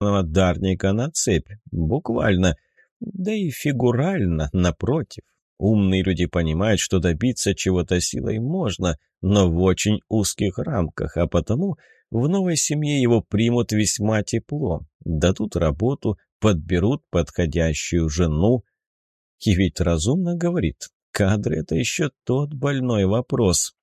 дарника на цепь, буквально, да и фигурально, напротив. Умные люди понимают, что добиться чего-то силой можно, но в очень узких рамках, а потому в новой семье его примут весьма тепло, дадут работу, подберут подходящую жену. И ведь разумно говорит, кадры — это еще тот больной вопрос.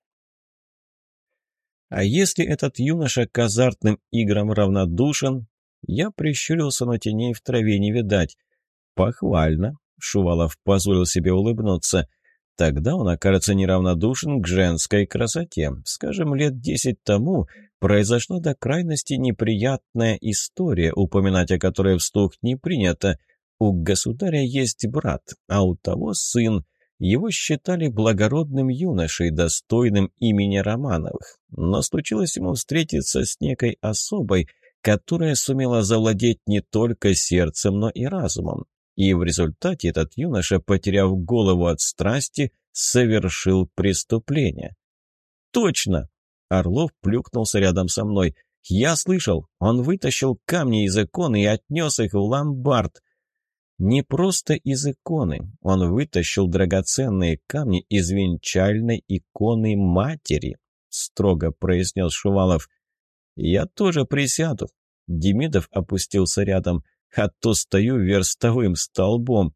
А если этот юноша к азартным играм равнодушен? Я прищурился, но теней в траве не видать. Похвально. Шувалов позволил себе улыбнуться. Тогда он окажется неравнодушен к женской красоте. Скажем, лет десять тому произошла до крайности неприятная история, упоминать о которой вслух не принято. У государя есть брат, а у того сын. Его считали благородным юношей, достойным имени Романовых. Но случилось ему встретиться с некой особой, которая сумела завладеть не только сердцем, но и разумом. И в результате этот юноша, потеряв голову от страсти, совершил преступление. «Точно!» — Орлов плюхнулся рядом со мной. «Я слышал, он вытащил камни из иконы и отнес их в ломбард. Не просто из иконы. Он вытащил драгоценные камни из венчальной иконы матери, строго произнес Шувалов. Я тоже присяду. Демидов опустился рядом, а то стою верстовым столбом.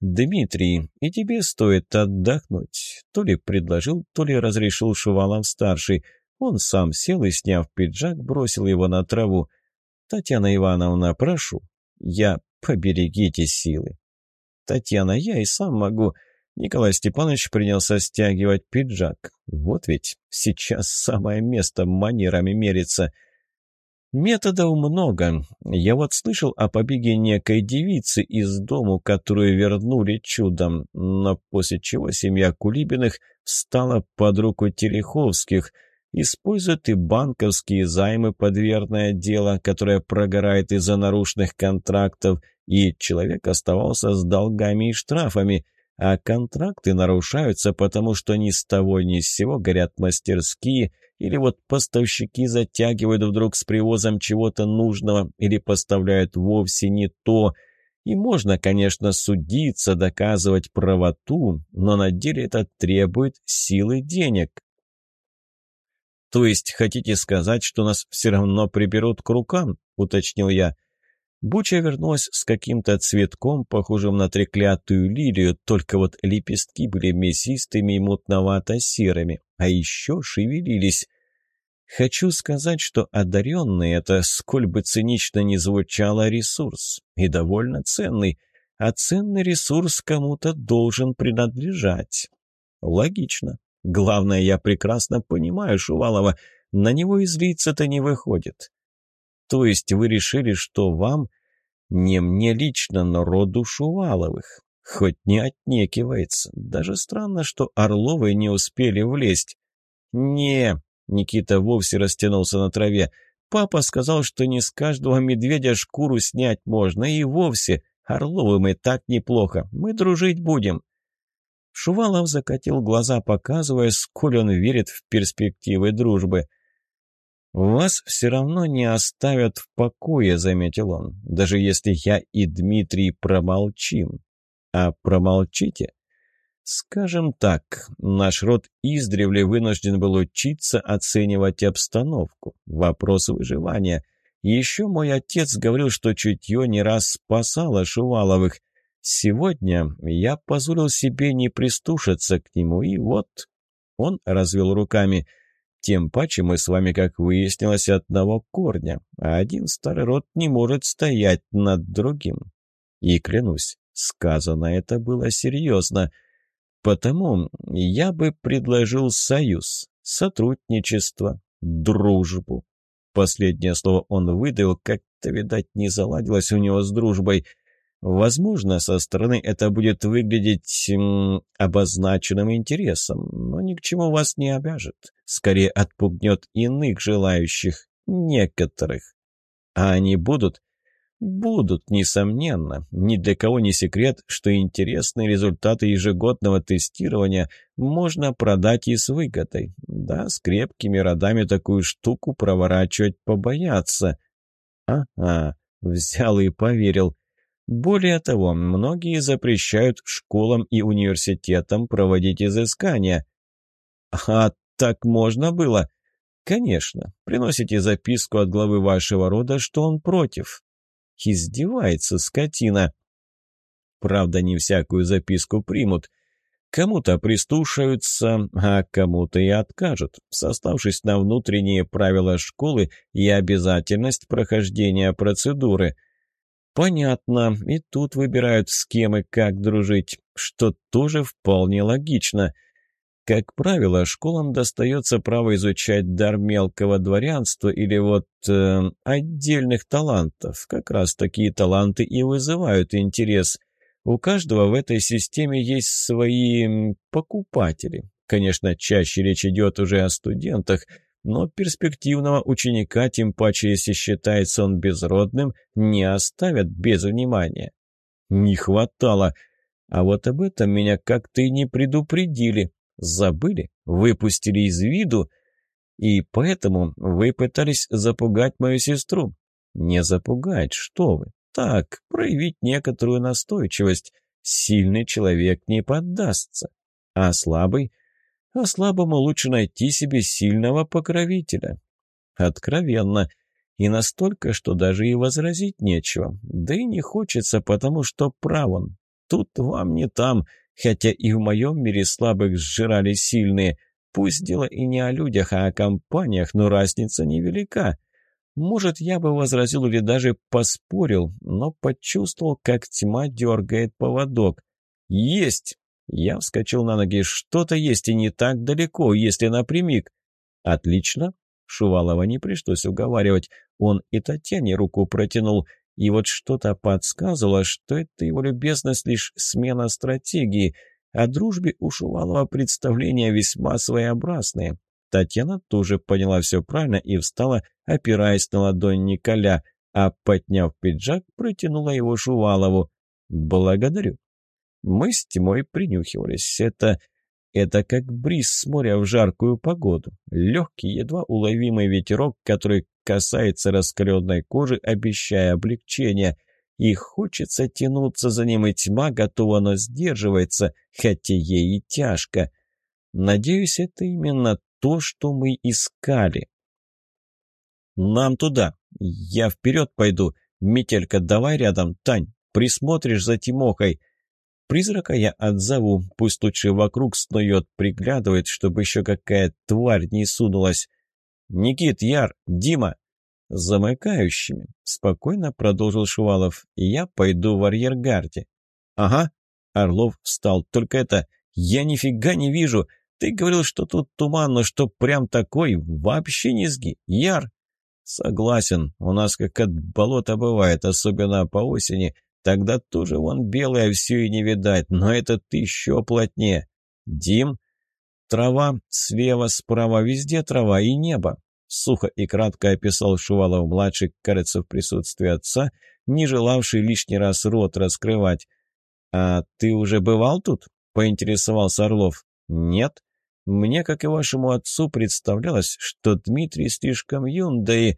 «Дмитрий, и тебе стоит отдохнуть», — то ли предложил, то ли разрешил Шувалов-старший. Он сам сел и, сняв пиджак, бросил его на траву. «Татьяна Ивановна, прошу». «Я Поберегите силы. Татьяна, я и сам могу. Николай Степанович принялся стягивать пиджак. Вот ведь сейчас самое место манерами мерится. Методов много. Я вот слышал о побеге некой девицы из дому, которую вернули чудом, но после чего семья Кулибиных стала под руку Тереховских – Используют и банковские займы под верное дело, которое прогорает из-за нарушенных контрактов, и человек оставался с долгами и штрафами, а контракты нарушаются, потому что ни с того ни с сего горят мастерские, или вот поставщики затягивают вдруг с привозом чего-то нужного или поставляют вовсе не то. И можно, конечно, судиться, доказывать правоту, но на деле это требует силы денег. «То есть хотите сказать, что нас все равно приберут к рукам?» — уточнил я. Буча вернулась с каким-то цветком, похожим на треклятую лилию, только вот лепестки были мясистыми и мутновато-серыми, а еще шевелились. Хочу сказать, что одаренный — это, сколь бы цинично ни звучало, ресурс, и довольно ценный, а ценный ресурс кому-то должен принадлежать. Логично. Главное, я прекрасно понимаю Шувалова, на него излиться-то не выходит. То есть вы решили, что вам, не мне лично, но роду Шуваловых, хоть не отнекивается. Даже странно, что Орловы не успели влезть. Не, Никита вовсе растянулся на траве. Папа сказал, что не с каждого медведя шкуру снять можно, и вовсе. Орловы мы так неплохо, мы дружить будем. Шувалов закатил глаза, показывая, сколь он верит в перспективы дружбы. «Вас все равно не оставят в покое», — заметил он, «даже если я и Дмитрий промолчим. А промолчите?» «Скажем так, наш род издревле вынужден был учиться оценивать обстановку, вопрос выживания. Еще мой отец говорил, что чутье не раз спасало Шуваловых, Сегодня я позволил себе не пристушиться к нему, и вот...» Он развел руками. «Тем паче мы с вами, как выяснилось, одного корня, а один старый род не может стоять над другим. И клянусь, сказано это было серьезно. Потому я бы предложил союз, сотрудничество, дружбу». Последнее слово он выдал, как-то, видать, не заладилось у него с дружбой — Возможно, со стороны это будет выглядеть м, обозначенным интересом, но ни к чему вас не обяжет. Скорее отпугнет иных желающих, некоторых. А они будут? Будут, несомненно. Ни для кого не секрет, что интересные результаты ежегодного тестирования можно продать и с выгодой. Да, с крепкими родами такую штуку проворачивать побояться. Ага. Взял и поверил. Более того, многие запрещают школам и университетам проводить изыскания. А так можно было? Конечно. Приносите записку от главы вашего рода, что он против. Издевается скотина. Правда, не всякую записку примут. Кому-то пристушаются, а кому-то и откажут, составшись на внутренние правила школы и обязательность прохождения процедуры. Понятно, и тут выбирают с кем и как дружить, что тоже вполне логично. Как правило, школам достается право изучать дар мелкого дворянства или вот э, отдельных талантов. Как раз такие таланты и вызывают интерес. У каждого в этой системе есть свои покупатели. Конечно, чаще речь идет уже о студентах, но перспективного ученика, тем паче, если считается он безродным, не оставят без внимания. Не хватало. А вот об этом меня как-то и не предупредили. Забыли, выпустили из виду. И поэтому вы пытались запугать мою сестру. Не запугать, что вы. Так, проявить некоторую настойчивость. Сильный человек не поддастся. А слабый? А слабому лучше найти себе сильного покровителя. Откровенно. И настолько, что даже и возразить нечего. Да и не хочется, потому что прав он. Тут вам не там, хотя и в моем мире слабых сжирали сильные. Пусть дело и не о людях, а о компаниях, но разница невелика. Может, я бы возразил или даже поспорил, но почувствовал, как тьма дергает поводок. «Есть!» Я вскочил на ноги. «Что-то есть и не так далеко, если напрямик». «Отлично!» Шувалова не пришлось уговаривать. Он и Татьяне руку протянул. И вот что-то подсказывало, что это его любезность лишь смена стратегии. О дружбе у Шувалова представления весьма своеобразные. Татьяна тоже поняла все правильно и встала, опираясь на ладонь Николя, а, подняв пиджак, протянула его Шувалову. «Благодарю». Мы с Тимой принюхивались. Это... это как бриз с моря в жаркую погоду. Легкий, едва уловимый ветерок, который касается раскаленной кожи, обещая облегчение. И хочется тянуться за ним, и тьма готова, но сдерживается, хотя ей и тяжко. Надеюсь, это именно то, что мы искали. «Нам туда. Я вперед пойду. Метелька, давай рядом. Тань, присмотришь за Тимохой. Призрака я отзову. Пусть лучше вокруг снует, приглядывает, чтобы еще какая тварь не сунулась. Никит, Яр, Дима!» «Замыкающими», — спокойно продолжил Шувалов. «Я пойду в арьергарде». «Ага». Орлов встал. «Только это... Я нифига не вижу. Ты говорил, что тут туман, но что прям такой, вообще низги. Яр. Согласен, у нас как от болота бывает, особенно по осени. Тогда тоже вон белое все и не видать, но этот еще плотнее. Дим? Трава, слева, справа, везде трава и небо. Сухо и кратко описал Шувалов-младший, кажется, в присутствии отца, не желавший лишний раз рот раскрывать. «А ты уже бывал тут?» — поинтересовался Орлов. «Нет. Мне, как и вашему отцу, представлялось, что Дмитрий слишком юн, да и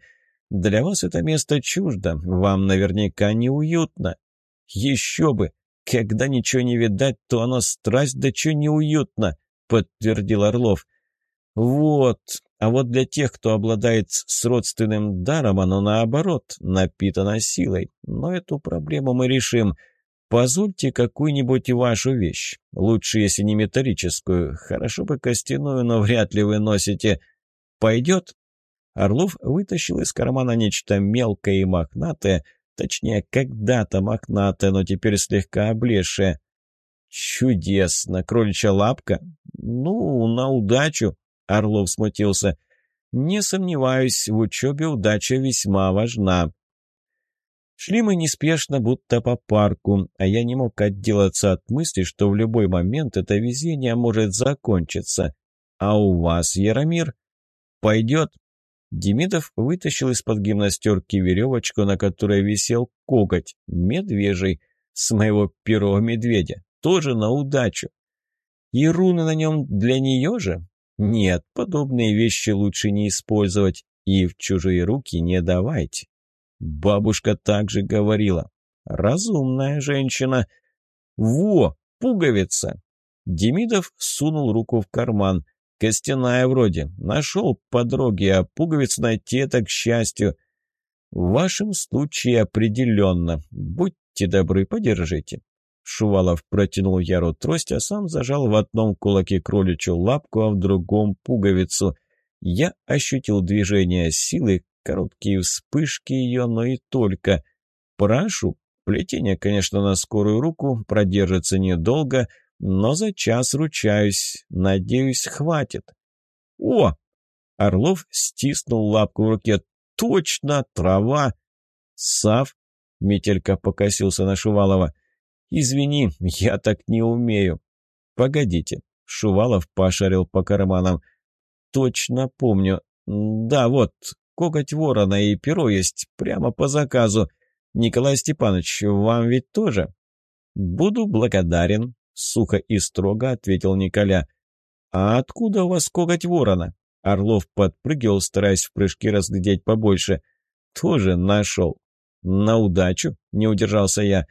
для вас это место чуждо, вам наверняка неуютно. Еще бы! Когда ничего не видать, то оно страсть, да че неуютно, подтвердил Орлов. Вот, а вот для тех, кто обладает с родственным даром, оно наоборот, напитано силой. Но эту проблему мы решим. Позвольте какую-нибудь вашу вещь. Лучше, если не металлическую. Хорошо бы костяную, но вряд ли вы носите. Пойдет?» Орлов вытащил из кармана нечто мелкое и мохнатое, точнее, когда-то мохнатое, но теперь слегка облезшее. «Чудесно! Кроличья лапка? Ну, на удачу!» Орлов смутился. «Не сомневаюсь, в учебе удача весьма важна. Шли мы неспешно, будто по парку, а я не мог отделаться от мысли, что в любой момент это везение может закончиться. А у вас, Яромир? Пойдет? Демидов вытащил из-под гимнастерки веревочку, на которой висел коготь, медвежий, с моего первого медведя, тоже на удачу. И руны на нем для нее же? Нет, подобные вещи лучше не использовать и в чужие руки не давайте. Бабушка также говорила. Разумная женщина. Во, пуговица. Демидов сунул руку в карман. Костяная вроде. Нашел по дороге, а пуговицу найти это к счастью. В вашем случае определенно. Будьте добры, подержите. Шувалов протянул Яру трость, а сам зажал в одном кулаке кроличью лапку, а в другом пуговицу. Я ощутил движение силы, короткие вспышки ее, но и только. Прошу, плетение, конечно, на скорую руку, продержится недолго, но за час ручаюсь, надеюсь, хватит. О! Орлов стиснул лапку в руке. Точно, трава! Сав, Метелька покосился на Шувалова. «Извини, я так не умею». «Погодите». Шувалов пошарил по карманам. «Точно помню. Да, вот, коготь ворона и перо есть, прямо по заказу. Николай Степанович, вам ведь тоже?» «Буду благодарен», — сухо и строго ответил Николя. «А откуда у вас коготь ворона?» Орлов подпрыгивал, стараясь в прыжке разглядеть побольше. «Тоже нашел». «На удачу?» — не удержался я.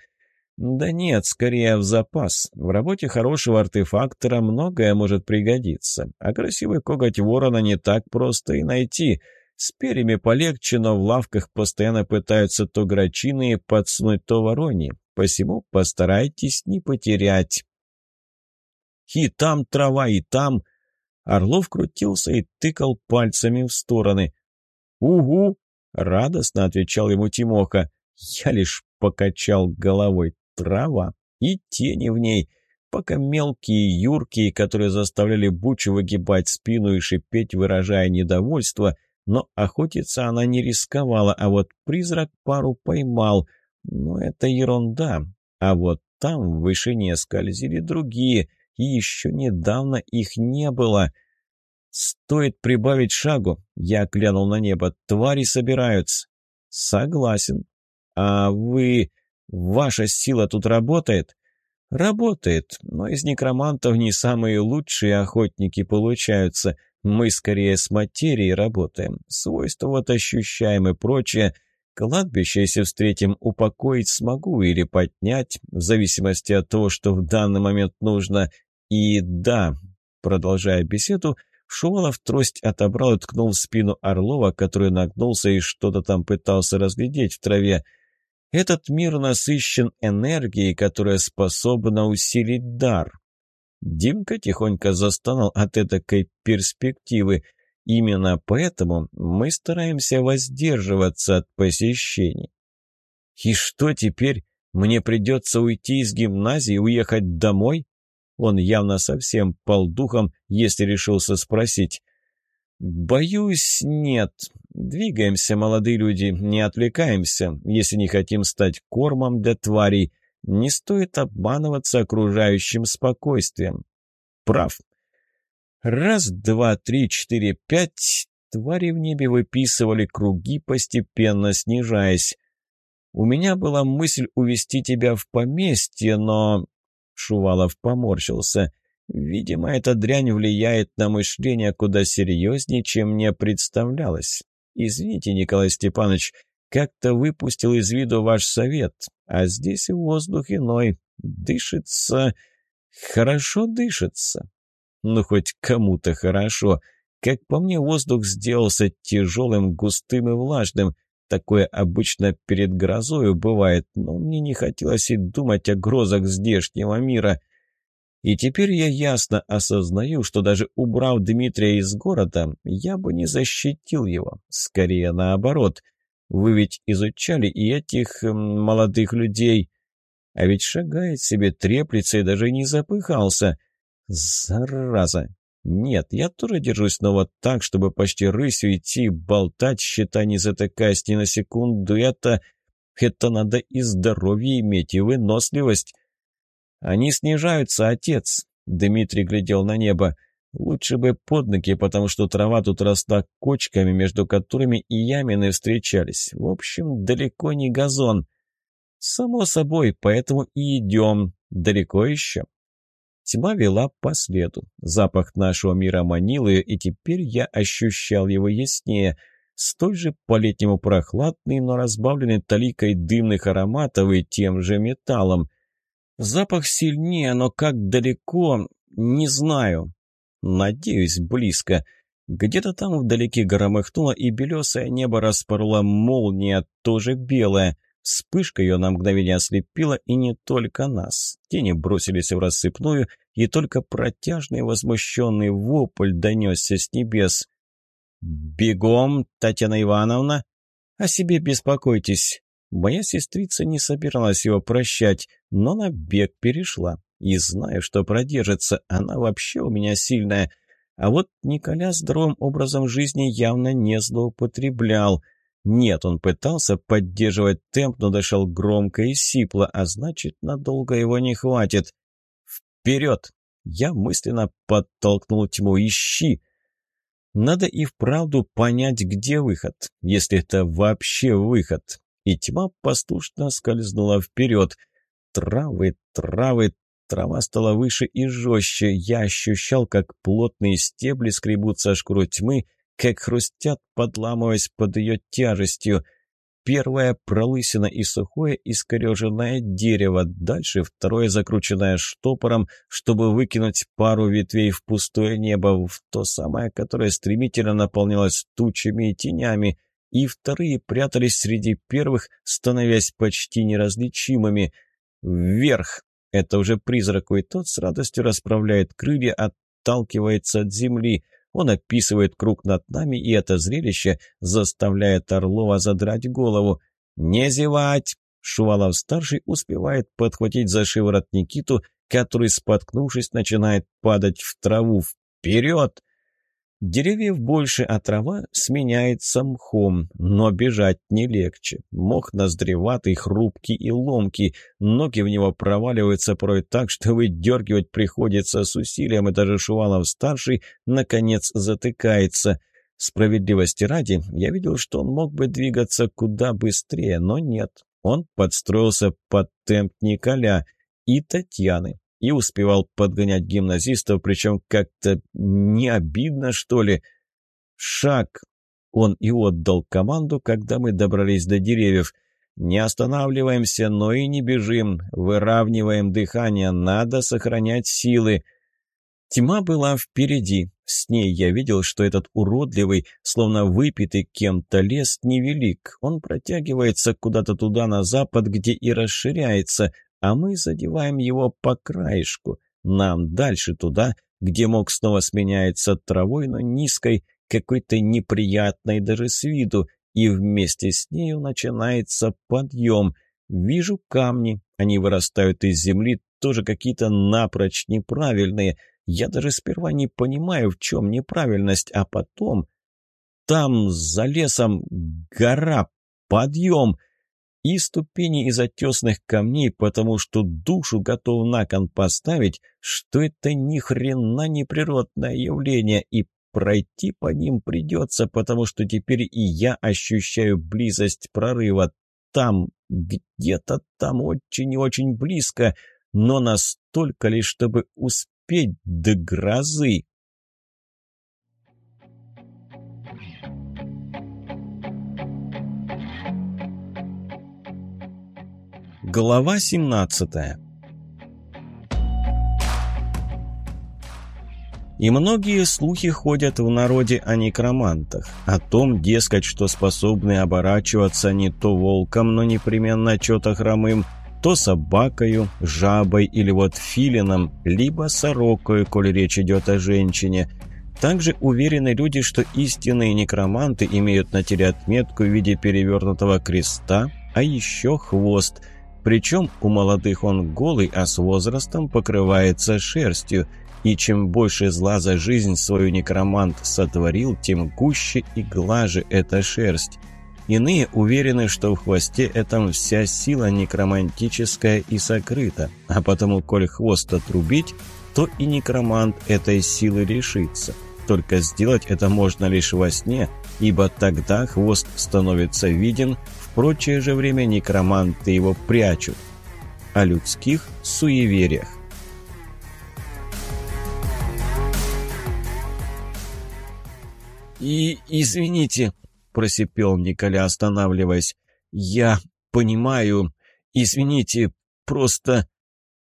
Да нет, скорее в запас. В работе хорошего артефактора многое может пригодиться. А красивый коготь ворона не так просто и найти. С перьями полегче, но в лавках постоянно пытаются то грачиные подсунуть, то ворони. Посему постарайтесь не потерять. И там трава, и там... Орлов крутился и тыкал пальцами в стороны. «Угу!» — радостно отвечал ему Тимоха. Я лишь покачал головой трава и тени в ней, пока мелкие юркие, которые заставляли Бучу выгибать спину и шипеть, выражая недовольство, но охотиться она не рисковала, а вот призрак пару поймал. Но это ерунда. А вот там в вышине скользили другие, и еще недавно их не было. «Стоит прибавить шагу», — я глянул на небо, — «твари собираются». «Согласен». «А вы...» Ваша сила тут работает? Работает, но из некромантов не самые лучшие охотники получаются. Мы скорее с материей работаем. Свойства вот ощущаем и прочее. Кладбище, если встретим, упокоить смогу или поднять, в зависимости от того, что в данный момент нужно. И да, продолжая беседу, Шувалов трость отобрал и ткнул в спину Орлова, который нагнулся и что-то там пытался разглядеть в траве – этот мир насыщен энергией, которая способна усилить дар. Димка тихонько застонал от этой перспективы. Именно поэтому мы стараемся воздерживаться от посещений. И что теперь? Мне придется уйти из гимназии уехать домой? Он явно совсем пал духом, если решился спросить. «Боюсь, нет. Двигаемся, молодые люди, не отвлекаемся, если не хотим стать кормом для тварей. Не стоит обманываться окружающим спокойствием». «Прав». Раз, два, три, четыре, пять. Твари в небе выписывали круги, постепенно снижаясь. «У меня была мысль увести тебя в поместье, но...» Шувалов поморщился – Видимо, эта дрянь влияет на мышление куда серьезнее, чем мне представлялось. Извините, Николай Степанович, как-то выпустил из виду ваш совет, а здесь воздух иной. Дышится... Хорошо дышится. Ну, хоть кому-то хорошо. Как по мне, воздух сделался тяжелым, густым и влажным. Такое обычно перед грозою бывает, но мне не хотелось и думать о грозах здешнего мира. И теперь я ясно осознаю, что даже убрав Дмитрия из города, я бы не защитил его. Скорее наоборот. Вы ведь изучали и этих э, молодых людей. А ведь шагает себе, треплется и даже не запыхался. Зараза! Нет, я тоже держусь, но вот так, чтобы почти рысью идти, болтать, считай, не затыкаясь ни на секунду, это... Это надо и здоровье иметь, и выносливость. «Они снижаются, отец!» Дмитрий глядел на небо. «Лучше бы под ноги, потому что трава тут росла кочками, между которыми и ямины встречались. В общем, далеко не газон». «Само собой, поэтому и идем. Далеко еще?» Тьма вела по следу. Запах нашего мира манил ее, и теперь я ощущал его яснее. столь же по-летнему прохладный, но разбавленный таликой дымных ароматов и тем же металлом. Запах сильнее, но как далеко, не знаю. Надеюсь, близко. Где-то там вдалеке громыхнуло, и белесое небо распорола молния, тоже белая. Вспышка ее на мгновение ослепила, и не только нас. Тени бросились в рассыпную, и только протяжный возмущенный вопль донесся с небес. «Бегом, Татьяна Ивановна!» «О себе беспокойтесь!» Моя сестрица не собиралась его прощать, но на бег перешла. И знаю, что продержится, она вообще у меня сильная. А вот Николя здоровым образом жизни явно не злоупотреблял. Нет, он пытался поддерживать темп, но дошел громко и сипло, а значит, надолго его не хватит. «Вперед!» Я мысленно подтолкнул тьму. «Ищи!» Надо и вправду понять, где выход, если это вообще выход. И тьма послушно скользнула вперед. Травы, травы, трава стала выше и жестче. Я ощущал, как плотные стебли скребутся шкуру тьмы, как хрустят, подламываясь под ее тяжестью. Первая пролысина и сухое искореженное дерево, дальше второе закрученное штопором, чтобы выкинуть пару ветвей в пустое небо, в то самое, которое стремительно наполнялось тучами и тенями, и вторые прятались среди первых, становясь почти неразличимыми. Вверх! Это уже призрак, и тот с радостью расправляет крылья, отталкивается от земли — он описывает круг над нами, и это зрелище заставляет Орлова задрать голову. «Не зевать!» Шувалов-старший успевает подхватить за шиворот Никиту, который, споткнувшись, начинает падать в траву. «Вперед!» Деревьев больше, а трава сменяется мхом, но бежать не легче. Мох ноздреватый, хрупкий и ломкий, ноги в него проваливаются порой так, что выдергивать приходится с усилием, и даже Шувалов-старший, наконец, затыкается. Справедливости ради, я видел, что он мог бы двигаться куда быстрее, но нет. Он подстроился под темп Николя и Татьяны и успевал подгонять гимназистов, причем как-то не обидно, что ли. «Шаг!» Он и отдал команду, когда мы добрались до деревьев. «Не останавливаемся, но и не бежим. Выравниваем дыхание, надо сохранять силы». Тьма была впереди. С ней я видел, что этот уродливый, словно выпитый кем-то лес, невелик. Он протягивается куда-то туда, на запад, где и расширяется, а мы задеваем его по краешку. Нам дальше туда, где мог снова сменяется травой, но низкой, какой-то неприятной даже с виду, и вместе с нею начинается подъем. Вижу камни, они вырастают из земли, тоже какие-то напрочь неправильные. Я даже сперва не понимаю, в чем неправильность, а потом... Там, за лесом, гора, подъем — и ступени из отесных камней, потому что душу готов на кон поставить, что это ни хрена не природное явление, и пройти по ним придется, потому что теперь и я ощущаю близость прорыва. Там, где-то там очень и очень близко, но настолько ли, чтобы успеть до грозы. Глава 17 И многие слухи ходят в народе о некромантах, о том, дескать, что способны оборачиваться не то волком, но непременно что-то хромым, то собакою, жабой или вот филином, либо сорокою, коли речь идет о женщине. Также уверены люди, что истинные некроманты имеют на теле отметку в виде перевернутого креста, а еще хвост – причем у молодых он голый, а с возрастом покрывается шерстью. И чем больше зла за жизнь свою некромант сотворил, тем гуще и глаже эта шерсть. Иные уверены, что в хвосте этом вся сила некромантическая и сокрыта, а потому, коль хвост отрубить, то и некромант этой силы лишится. Только сделать это можно лишь во сне, ибо тогда хвост становится виден, прочее же время некроманты его прячут. О людских суевериях. «И извините», — просипел Николя, останавливаясь. «Я понимаю. Извините, просто...»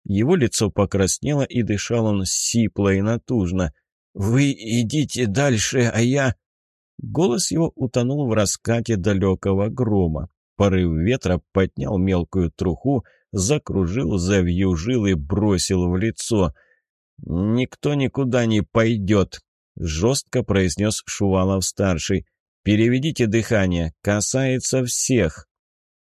Его лицо покраснело, и дышал он сипло и натужно. «Вы идите дальше, а я...» Голос его утонул в раскате далекого грома. Порыв ветра поднял мелкую труху, закружил, завьюжил и бросил в лицо. «Никто никуда не пойдет», — жестко произнес Шувалов-старший. «Переведите дыхание, касается всех».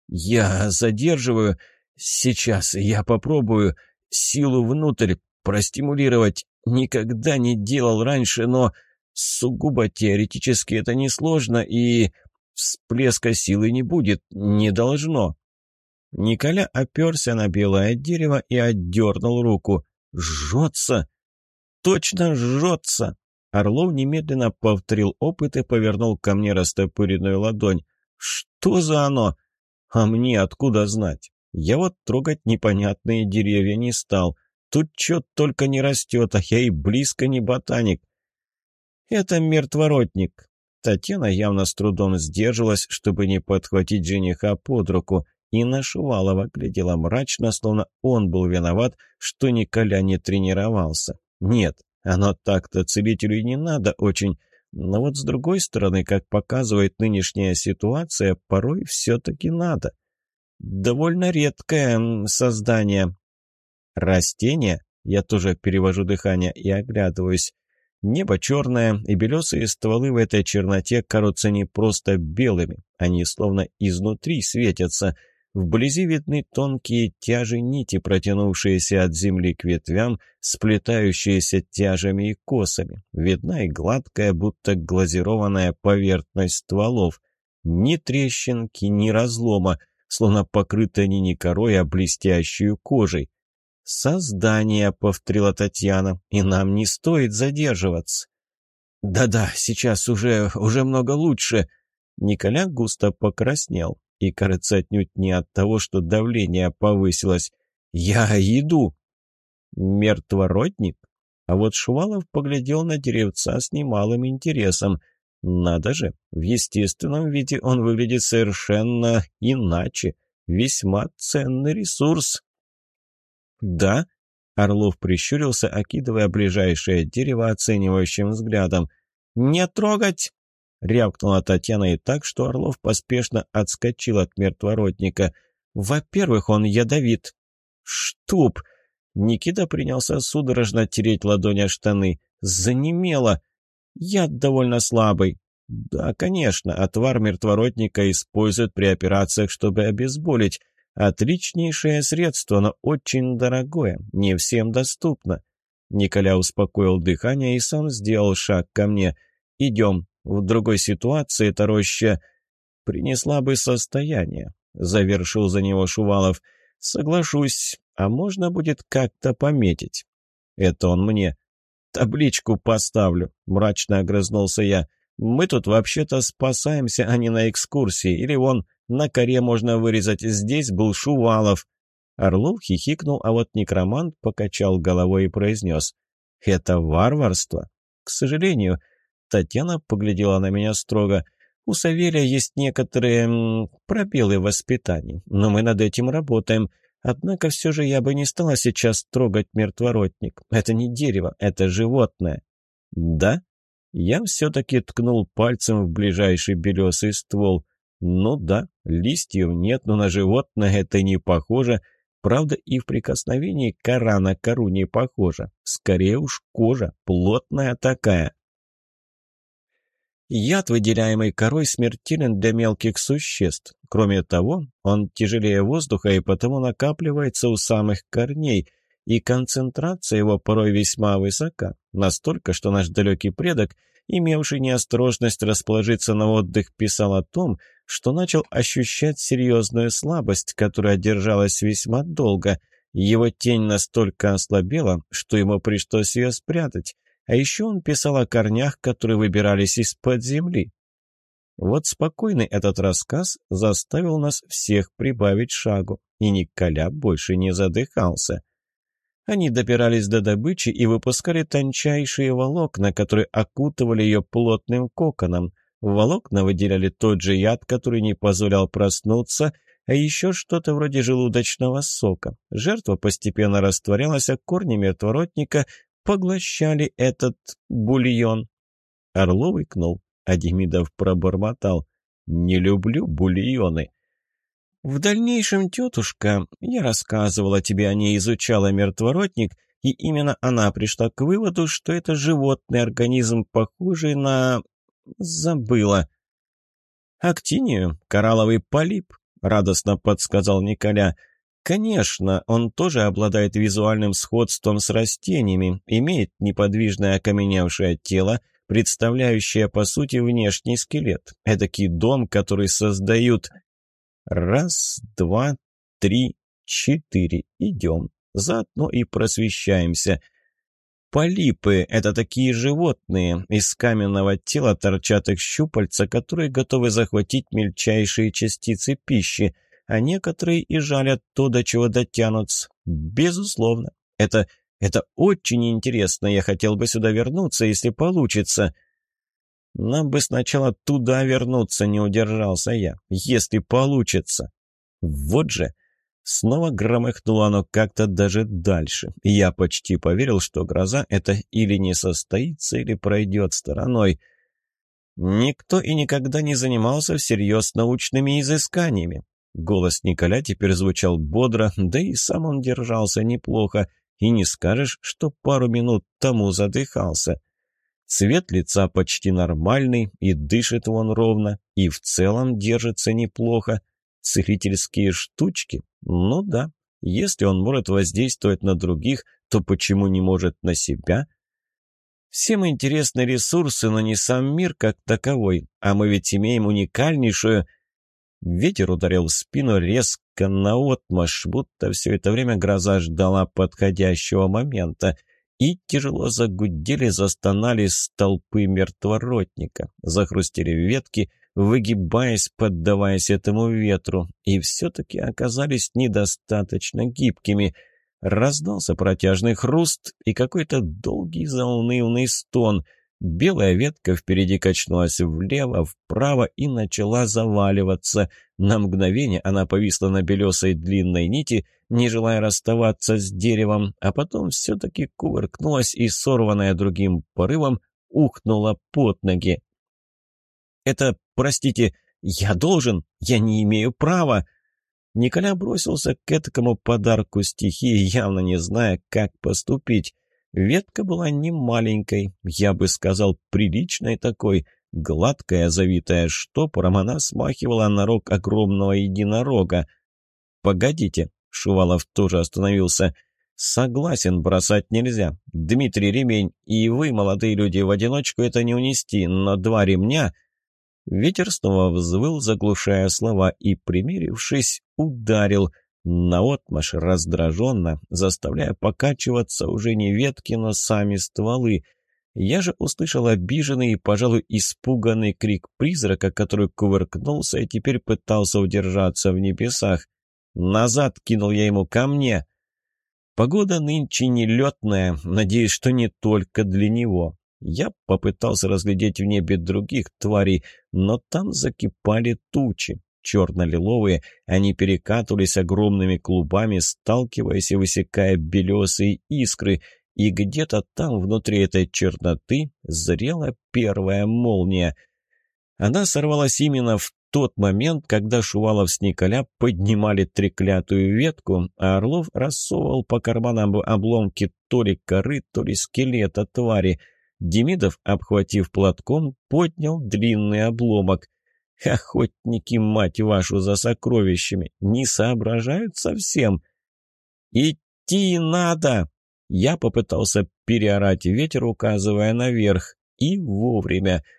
«Я задерживаю. Сейчас я попробую силу внутрь простимулировать. Никогда не делал раньше, но сугубо теоретически это несложно и...» Всплеска силы не будет, не должно. Николя оперся на белое дерево и отдернул руку. «Жжется! Точно жжется!» Орлов немедленно повторил опыт и повернул ко мне растопыренную ладонь. «Что за оно?» «А мне откуда знать? Я вот трогать непонятные деревья не стал. Тут что только не растет, а я и близко не ботаник». «Это мертворотник. Татьяна явно с трудом сдерживалась, чтобы не подхватить жениха под руку, и на Шувалова глядела мрачно, словно он был виноват, что Николя не тренировался. Нет, оно так-то целителю не надо очень, но вот с другой стороны, как показывает нынешняя ситуация, порой все-таки надо. Довольно редкое создание. Растение? Я тоже перевожу дыхание и оглядываюсь. Небо черное, и белесые стволы в этой черноте кажутся не просто белыми, они словно изнутри светятся. Вблизи видны тонкие тяжи нити, протянувшиеся от земли к ветвям, сплетающиеся тяжами и косами. Видна и гладкая, будто глазированная поверхность стволов. Ни трещинки, ни разлома, словно покрыты они не корой, а блестящую кожей. «Создание», — повторила Татьяна, — «и нам не стоит задерживаться». «Да-да, сейчас уже, уже много лучше». Николя густо покраснел, и, кажется, отнюдь не от того, что давление повысилось. «Я иду». «Мертвородник?» А вот Шувалов поглядел на деревца с немалым интересом. Надо же, в естественном виде он выглядит совершенно иначе. Весьма ценный ресурс. «Да?» — Орлов прищурился, окидывая ближайшее дерево оценивающим взглядом. «Не трогать!» — рявкнула Татьяна и так, что Орлов поспешно отскочил от мертворотника. «Во-первых, он ядовит». «Штуп!» Никита принялся судорожно тереть ладонь о штаны. «Занемело!» «Яд довольно слабый». «Да, конечно, отвар мертворотника используют при операциях, чтобы обезболить. Отличнейшее средство, но очень дорогое, не всем доступно. Николя успокоил дыхание и сам сделал шаг ко мне. «Идем. В другой ситуации эта роща принесла бы состояние», — завершил за него Шувалов. «Соглашусь. А можно будет как-то пометить?» «Это он мне». «Табличку поставлю», — мрачно огрызнулся я. «Мы тут вообще-то спасаемся, а не на экскурсии. Или вон на коре можно вырезать. Здесь был Шувалов». Орлов хихикнул, а вот некромант покачал головой и произнес. «Это варварство?» «К сожалению». Татьяна поглядела на меня строго. «У Савелия есть некоторые пробелы в воспитании, но мы над этим работаем. Однако все же я бы не стала сейчас трогать мертворотник. Это не дерево, это животное». «Да?» Я все-таки ткнул пальцем в ближайший белесый ствол. Ну да, листьев нет, но на животное это не похоже. Правда, и в прикосновении кора на кору не похожа. Скорее уж кожа, плотная такая. Яд, выделяемый корой, смертелен для мелких существ. Кроме того, он тяжелее воздуха и потому накапливается у самых корней, и концентрация его порой весьма высока, настолько, что наш далекий предок, имевший неосторожность расположиться на отдых, писал о том, что начал ощущать серьезную слабость, которая держалась весьма долго. Его тень настолько ослабела, что ему пришлось ее спрятать. А еще он писал о корнях, которые выбирались из-под земли. Вот спокойный этот рассказ заставил нас всех прибавить шагу, и Николя больше не задыхался. Они добирались до добычи и выпускали тончайшие волокна, которые окутывали ее плотным коконом – Волокна выделяли тот же яд, который не позволял проснуться, а еще что-то вроде желудочного сока. Жертва постепенно растворялась, а корни мертворотника поглощали этот бульон. Орлов икнул, а Демидов пробормотал. «Не люблю бульоны». «В дальнейшем, тетушка, я рассказывала тебе о ней, изучала мертворотник, и именно она пришла к выводу, что это животный организм, похожий на... забыла». «Актинию, коралловый полип», — радостно подсказал Николя. «Конечно, он тоже обладает визуальным сходством с растениями, имеет неподвижное окаменевшее тело, представляющее, по сути, внешний скелет. Эдакий дом, который создают Раз, два, три, четыре. Идем. Заодно и просвещаемся. Полипы — это такие животные. Из каменного тела торчат их щупальца, которые готовы захватить мельчайшие частицы пищи, а некоторые и жалят то, до чего дотянутся. Безусловно. Это, это очень интересно. Я хотел бы сюда вернуться, если получится. — нам бы сначала туда вернуться, не удержался я, если получится. Вот же. Снова громыхнуло оно как-то даже дальше. я почти поверил, что гроза это или не состоится, или пройдет стороной. Никто и никогда не занимался всерьез научными изысканиями. Голос Николя теперь звучал бодро, да и сам он держался неплохо, и не скажешь, что пару минут тому задыхался. Цвет лица почти нормальный, и дышит он ровно, и в целом держится неплохо. Целительские штучки? Ну да, если он может воздействовать на других, то почему не может на себя? Всем интересны ресурсы, но не сам мир как таковой, а мы ведь имеем уникальнейшую... Ветер ударил в спину резко наотмашь, будто все это время гроза ждала подходящего момента — и тяжело загудели, застонали столпы мертворотника, захрустили ветки, выгибаясь, поддаваясь этому ветру, и все-таки оказались недостаточно гибкими. Раздался протяжный хруст и какой-то долгий заунывный стон. Белая ветка впереди качнулась влево, вправо и начала заваливаться. На мгновение она повисла на белесой длинной нити — не желая расставаться с деревом, а потом все-таки кувыркнулась и, сорванная другим порывом, ухнула под ноги. «Это, простите, я должен, я не имею права!» Николя бросился к этому подарку стихии, явно не зная, как поступить. Ветка была не маленькой, я бы сказал, приличной такой, гладкая, завитая штопором, она смахивала на рог огромного единорога. «Погодите, Шувалов тоже остановился. «Согласен, бросать нельзя. Дмитрий, ремень, и вы, молодые люди, в одиночку это не унести, но два ремня...» Ветер снова взвыл, заглушая слова, и, примирившись, ударил наотмашь раздраженно, заставляя покачиваться уже не ветки, но сами стволы. Я же услышал обиженный и, пожалуй, испуганный крик призрака, который кувыркнулся и теперь пытался удержаться в небесах. «Назад!» — кинул я ему ко мне. Погода нынче нелетная, надеюсь, что не только для него. Я попытался разглядеть в небе других тварей, но там закипали тучи. Черно-лиловые, они перекатывались огромными клубами, сталкиваясь и высекая белесые искры, и где-то там, внутри этой черноты, зрела первая молния. Она сорвалась именно в тот момент, когда Шувалов с Николя поднимали треклятую ветку, а Орлов рассовывал по карманам обломки то ли коры, то ли скелета твари. Демидов, обхватив платком, поднял длинный обломок. Охотники, мать вашу, за сокровищами, не соображают совсем. «Идти надо!» Я попытался переорать ветер, указывая наверх, и вовремя —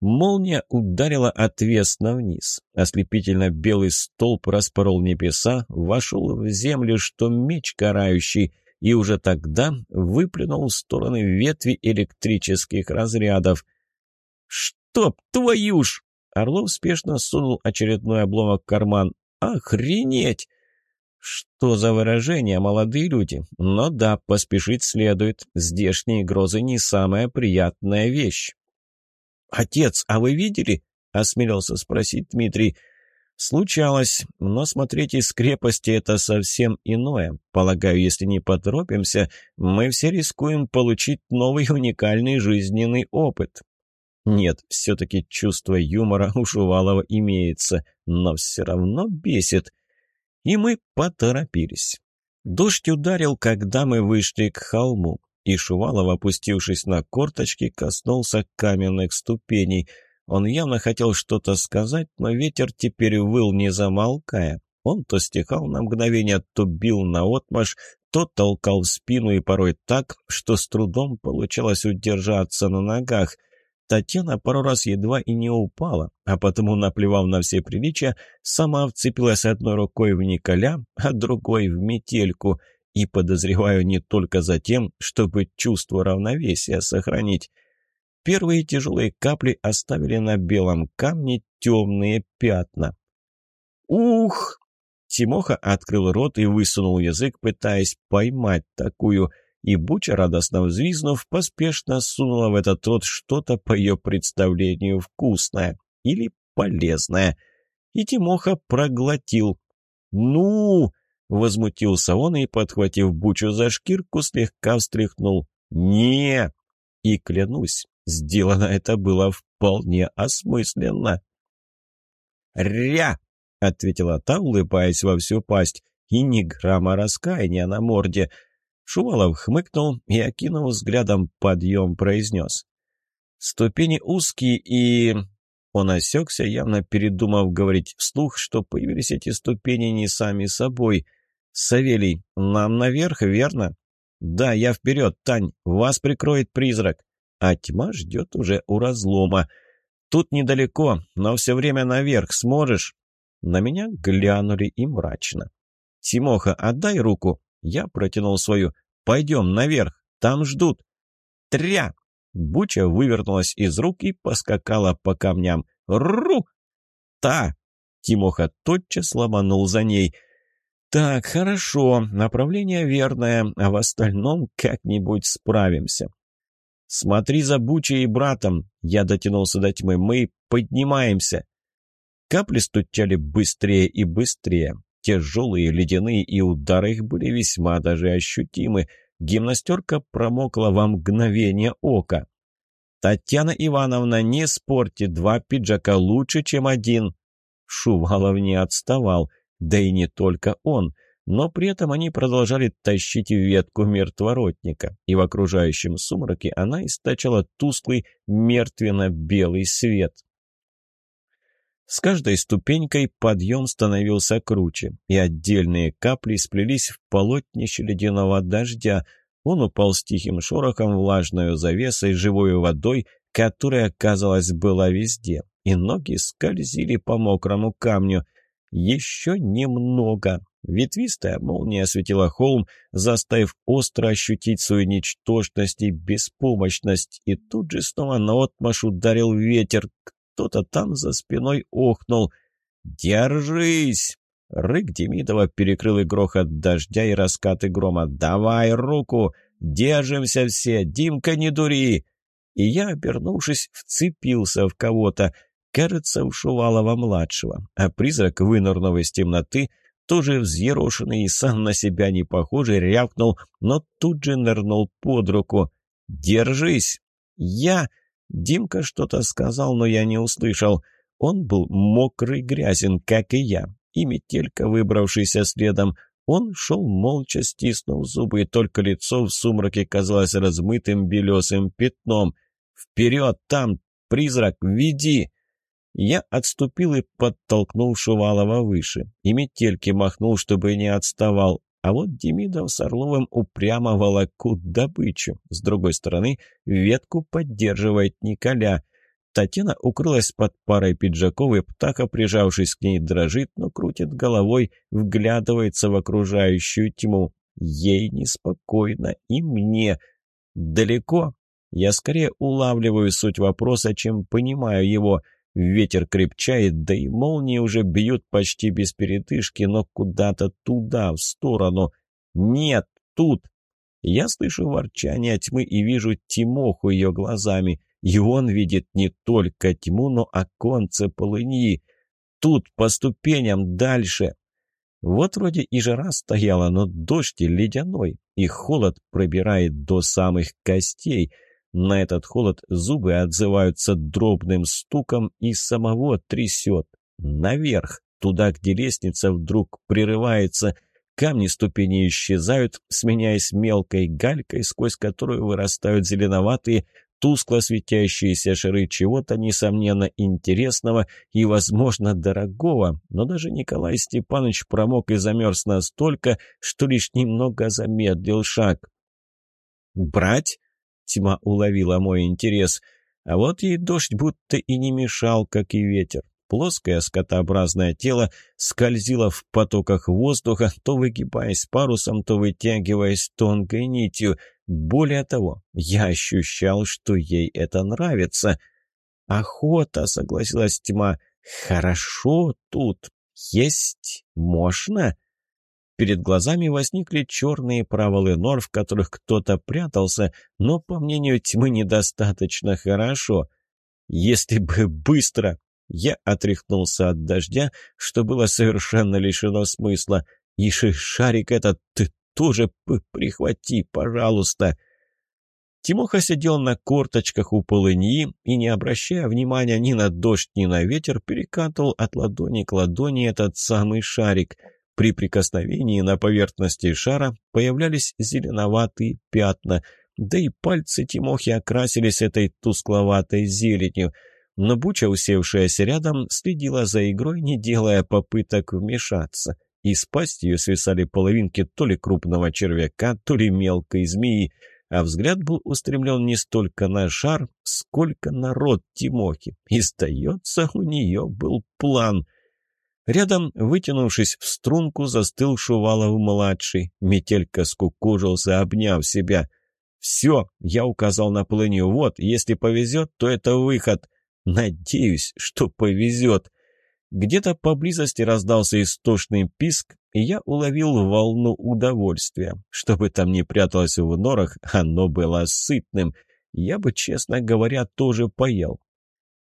Молния ударила отвесно вниз. Ослепительно белый столб распорол небеса, вошел в землю, что меч карающий, и уже тогда выплюнул в стороны ветви электрических разрядов. «Чтоб твою ж!» Орлов спешно сунул очередной обломок в карман. «Охренеть!» Что за выражение, молодые люди? Но да, поспешить следует. Здешние грозы не самая приятная вещь. «Отец, а вы видели?» — осмелился спросить Дмитрий. «Случалось, но смотреть из крепости — это совсем иное. Полагаю, если не поторопимся, мы все рискуем получить новый уникальный жизненный опыт». Нет, все-таки чувство юмора у Шувалова имеется, но все равно бесит. И мы поторопились. Дождь ударил, когда мы вышли к холму, и Шувалов, опустившись на корточки, коснулся каменных ступеней — он явно хотел что-то сказать, но ветер теперь выл, не замолкая. Он то стихал на мгновение, то бил наотмашь, то толкал спину и порой так, что с трудом получалось удержаться на ногах. Татьяна пару раз едва и не упала, а потому, наплевав на все приличия, сама вцепилась одной рукой в Николя, а другой в метельку. И подозреваю не только за тем, чтобы чувство равновесия сохранить. Первые тяжелые капли оставили на белом камне темные пятна. «Ух!» Тимоха открыл рот и высунул язык, пытаясь поймать такую, и Буча, радостно взвизнув, поспешно сунула в этот рот что-то по ее представлению вкусное или полезное. И Тимоха проглотил. «Ну!» — возмутился он и, подхватив Бучу за шкирку, слегка встряхнул. «Не!» И клянусь, Сделано это было вполне осмысленно. «Ря!» — ответила та, улыбаясь во всю пасть, и ни грамма раскаяния на морде. Шувалов хмыкнул и, окинув взглядом подъем, произнес. «Ступени узкие и...» Он осекся, явно передумав говорить вслух, что появились эти ступени не сами собой. «Савелий, нам наверх, верно?» «Да, я вперед, Тань, вас прикроет призрак» а тьма ждет уже у разлома. Тут недалеко, но все время наверх сможешь?» На меня глянули и мрачно. «Тимоха, отдай руку!» Я протянул свою. «Пойдем наверх, там ждут!» «Тря!» Буча вывернулась из рук и поскакала по камням. «Ру!» «Та!» Тимоха тотчас ломанул за ней. «Так, хорошо, направление верное, а в остальном как-нибудь справимся. «Смотри за Бучей и братом!» Я дотянулся до тьмы. «Мы поднимаемся!» Капли стучали быстрее и быстрее. Тяжелые, ледяные, и удары их были весьма даже ощутимы. Гимнастерка промокла во мгновение ока. «Татьяна Ивановна, не спорьте, два пиджака лучше, чем один!» Шувалов не отставал, да и не только он — но при этом они продолжали тащить ветку мертворотника, и в окружающем сумраке она источала тусклый мертвенно-белый свет. С каждой ступенькой подъем становился круче, и отдельные капли сплелись в полотнище ледяного дождя. Он упал с тихим шорохом, влажной завесой, живой водой, которая, казалось, была везде, и ноги скользили по мокрому камню. Еще немного, Ветвистая молния осветила холм, заставив остро ощутить свою ничтожность и беспомощность, и тут же снова наотмашь ударил ветер. Кто-то там за спиной охнул. «Держись!» Рык Демидова перекрыл и грохот дождя и раскаты грома. «Давай руку! Держимся все! Димка, не дури!» И я, обернувшись, вцепился в кого-то. Кажется, в Шувалова-младшего. А призрак, вынырнув из темноты, — тоже взъерошенный и сам на себя не похожий, рявкнул, но тут же нырнул под руку. «Держись!» «Я...» Димка что-то сказал, но я не услышал. Он был мокрый, грязен, как и я, и метелька, выбравшийся следом. Он шел молча, стиснув зубы, и только лицо в сумраке казалось размытым белесым пятном. «Вперед, там! Призрак, веди!» Я отступил и подтолкнул Шувалова выше. И метельки махнул, чтобы не отставал. А вот Демидов с Орловым упрямо волокут добычу. С другой стороны, ветку поддерживает Николя. Татьяна укрылась под парой пиджаков, и птаха, прижавшись к ней, дрожит, но крутит головой, вглядывается в окружающую тьму. Ей неспокойно, и мне. Далеко? Я скорее улавливаю суть вопроса, чем понимаю его – Ветер крепчает, да и молнии уже бьют почти без передышки, но куда-то туда, в сторону. Нет, тут. Я слышу ворчание тьмы и вижу Тимоху ее глазами. и он видит не только тьму, но оконце полыньи. Тут, по ступеням, дальше. Вот вроде и жара стояла, но дождь ледяной, и холод пробирает до самых костей. На этот холод зубы отзываются дробным стуком и самого трясет. Наверх, туда, где лестница вдруг прерывается, камни ступени исчезают, сменяясь мелкой галькой, сквозь которую вырастают зеленоватые, тускло светящиеся шары чего-то, несомненно, интересного и, возможно, дорогого, но даже Николай Степанович промок и замерз настолько, что лишь немного замедлил шаг. «Брать?» — тьма уловила мой интерес, а вот ей дождь будто и не мешал, как и ветер. Плоское скотообразное тело скользило в потоках воздуха, то выгибаясь парусом, то вытягиваясь тонкой нитью. Более того, я ощущал, что ей это нравится. «Охота», — согласилась тьма, — «хорошо тут. Есть можно?» Перед глазами возникли черные провалы нор, в которых кто-то прятался, но, по мнению тьмы, недостаточно хорошо. «Если бы быстро!» Я отряхнулся от дождя, что было совершенно лишено смысла. И шарик этот ты тоже прихвати, пожалуйста. Тимоха сидел на корточках у полыньи и, не обращая внимания ни на дождь, ни на ветер, перекатывал от ладони к ладони этот самый шарик. При прикосновении на поверхности шара появлялись зеленоватые пятна, да и пальцы Тимохи окрасились этой тускловатой зеленью — но Буча, усевшаяся рядом, следила за игрой, не делая попыток вмешаться. Из пасти ее свисали половинки то ли крупного червяка, то ли мелкой змеи, а взгляд был устремлен не столько на шар, сколько на рот Тимохи. И, сдается, у нее был план. Рядом, вытянувшись в струнку, застыл Шувалов-младший. Метелька скукожился, обняв себя. «Все!» — я указал на плыню. «Вот, если повезет, то это выход!» Надеюсь, что повезет. Где-то поблизости раздался истошный писк, и я уловил волну удовольствия. Что бы там ни пряталось в норах, оно было сытным. Я бы, честно говоря, тоже поел.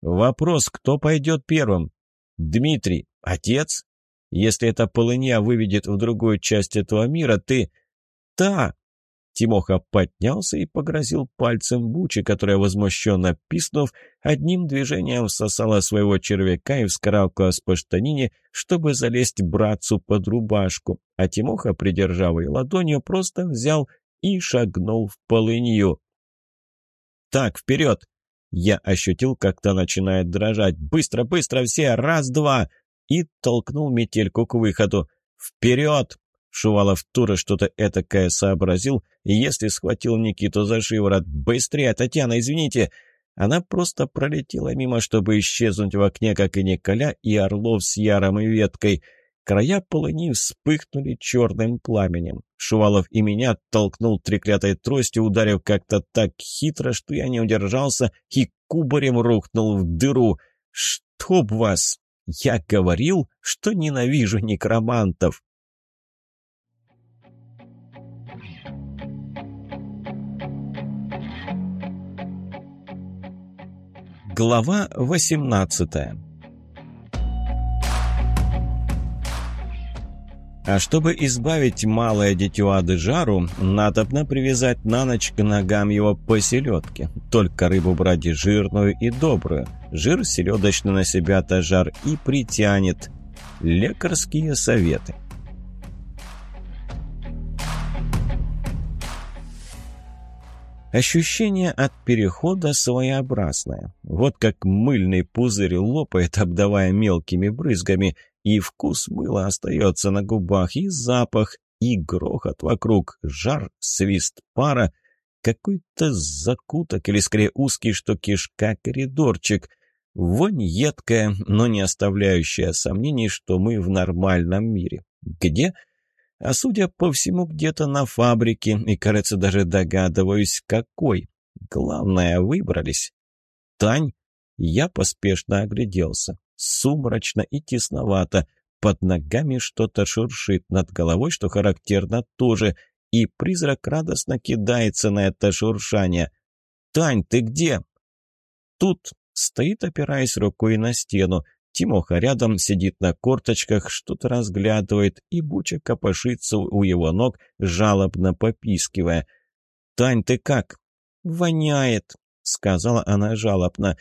Вопрос, кто пойдет первым? Дмитрий, отец? Если эта полыня выведет в другую часть этого мира, ты... Та, Тимоха поднялся и погрозил пальцем Бучи, которая, возмущенно писнув, одним движением всосала своего червяка и вскарабкалась по штанине, чтобы залезть братцу под рубашку. А Тимоха, придержав ее ладонью, просто взял и шагнул в полынью. «Так, вперед!» Я ощутил, как то начинает дрожать. «Быстро, быстро все! Раз, два!» И толкнул метельку к выходу. «Вперед!» Шувалов тоже что-то этакое сообразил, если схватил Никиту за шиворот «Быстрее, Татьяна, извините!» Она просто пролетела мимо, чтобы исчезнуть в окне, как и Николя, и Орлов с Яром и Веткой. Края полыни вспыхнули черным пламенем. Шувалов и меня толкнул треклятой тростью, ударив как-то так хитро, что я не удержался и кубарем рухнул в дыру. «Чтоб вас!» Я говорил, что ненавижу некромантов. Глава 18 А чтобы избавить малое дитё от жару, надобно привязать на ночь к ногам его по селедке. Только рыбу брать жирную и добрую. Жир селедочный на себя-то жар и притянет. Лекарские советы. Ощущение от перехода своеобразное. Вот как мыльный пузырь лопает, обдавая мелкими брызгами, и вкус мыла остается на губах, и запах, и грохот вокруг, жар, свист пара, какой-то закуток, или скорее узкий, что кишка, коридорчик. Вонь едкая, но не оставляющая сомнений, что мы в нормальном мире. Где? — а судя по всему, где-то на фабрике, и, кажется, даже догадываюсь, какой. Главное, выбрались. Тань? Я поспешно огляделся. Сумрачно и тесновато. Под ногами что-то шуршит, над головой, что характерно, тоже. И призрак радостно кидается на это шуршание. «Тань, ты где?» тут стоит, опираясь рукой на стену. Тимоха рядом сидит на корточках, что-то разглядывает, и Буча копошится у его ног, жалобно попискивая. «Тань, ты как?» «Воняет», — сказала она жалобно.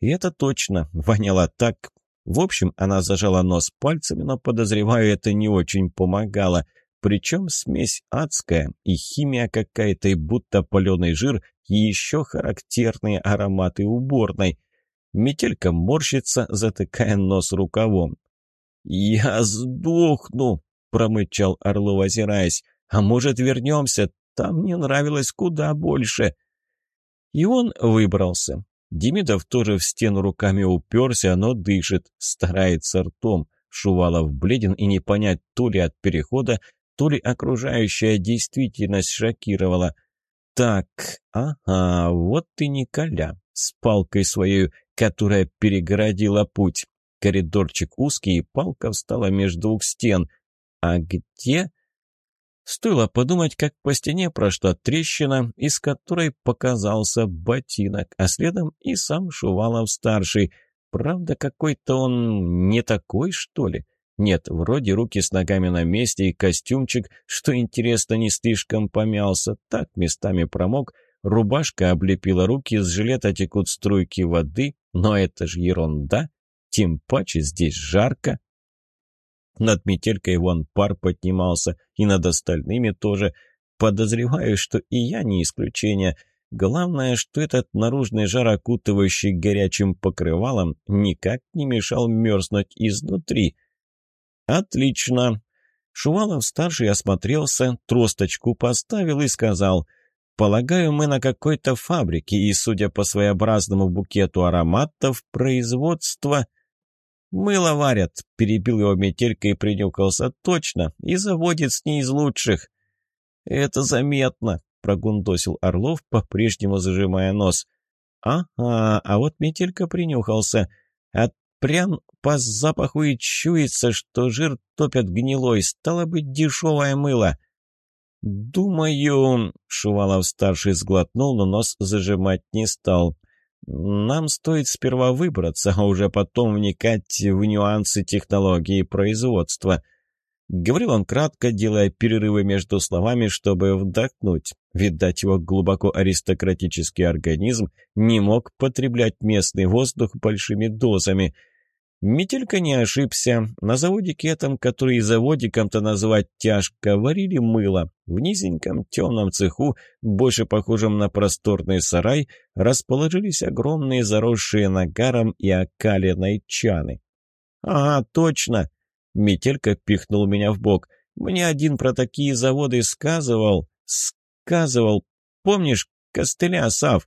И это точно, воняло так. В общем, она зажала нос пальцами, но, подозреваю, это не очень помогало. Причем смесь адская и химия какая-то, и будто паленый жир, и еще характерные ароматы уборной. Метелька морщится, затыкая нос рукавом. «Я сдохну!» — промычал Орлов, озираясь. «А может, вернемся? Там мне нравилось куда больше». И он выбрался. Демидов тоже в стену руками уперся, но дышит, старается ртом. Шувалов бледен и не понять, то ли от перехода, то ли окружающая действительность шокировала. Так, ага, вот ты Николя, с палкой своей, которая перегородила путь. Коридорчик узкий, и палка встала между двух стен. А где? Стоило подумать, как по стене прошла трещина, из которой показался ботинок, а следом и сам Шувалов-старший. Правда, какой-то он не такой, что ли? Нет, вроде руки с ногами на месте и костюмчик, что интересно, не слишком помялся, так местами промок, рубашка облепила руки, с жилета текут струйки воды, но это же ерунда, тем паче здесь жарко. Над метелькой вон пар поднимался, и над остальными тоже. Подозреваю, что и я не исключение. Главное, что этот наружный жар, окутывающий горячим покрывалом, никак не мешал мерзнуть изнутри. «Отлично!» Шувалов-старший осмотрелся, тросточку поставил и сказал – Полагаю, мы на какой-то фабрике, и, судя по своеобразному букету ароматов, производство «Мыло варят», — перебил его метелька и принюхался. «Точно, и заводит с ней из лучших». «Это заметно», — прогундосил Орлов, по-прежнему зажимая нос. «Ага, а вот метелька принюхался. От прям по запаху и чуется, что жир топят гнилой. Стало быть, дешевое мыло». «Думаю...» — Шувалов-старший сглотнул, но нос зажимать не стал. Нам стоит сперва выбраться, а уже потом вникать в нюансы технологии производства. Говорил он кратко, делая перерывы между словами, чтобы вдохнуть. Видать, его глубоко аристократический организм не мог потреблять местный воздух большими дозами – Метелька не ошибся. На заводике этом, который и заводиком-то назвать тяжко, варили мыло. В низеньком темном цеху, больше похожем на просторный сарай, расположились огромные заросшие нагаром и окаленной чаны. «Ага, точно!» Метелька пихнул меня в бок. «Мне один про такие заводы сказывал. Сказывал. Помнишь, костыля, Сав?»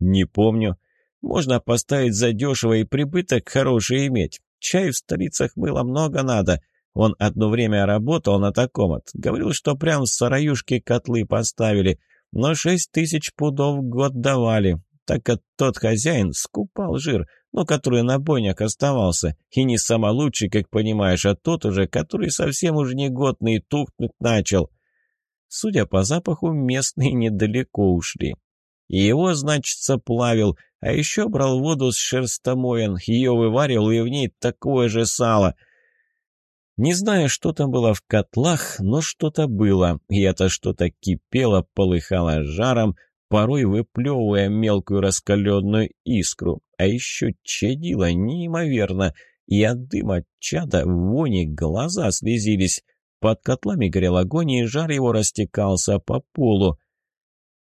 «Не помню. Можно поставить задешево и прибыток хороший иметь. Чай в столицах было много надо. Он одно время работал на таком вот. Говорил, что прям в сараюшке котлы поставили. Но шесть тысяч пудов в год давали. Так как тот хозяин скупал жир, ну, который на бойнях оставался. И не самый лучший, как понимаешь, а тот уже, который совсем уже негодный тухнуть начал. Судя по запаху, местные недалеко ушли. И его, значит, плавил, а еще брал воду с шерстомоин, ее вываривал, и в ней такое же сало. Не знаю, что там было в котлах, но что-то было, и это что-то кипело, полыхало жаром, порой выплевывая мелкую раскаленную искру. А еще чадило неимоверно, и от дыма чада в воне глаза слезились. Под котлами горел огонь, и жар его растекался по полу.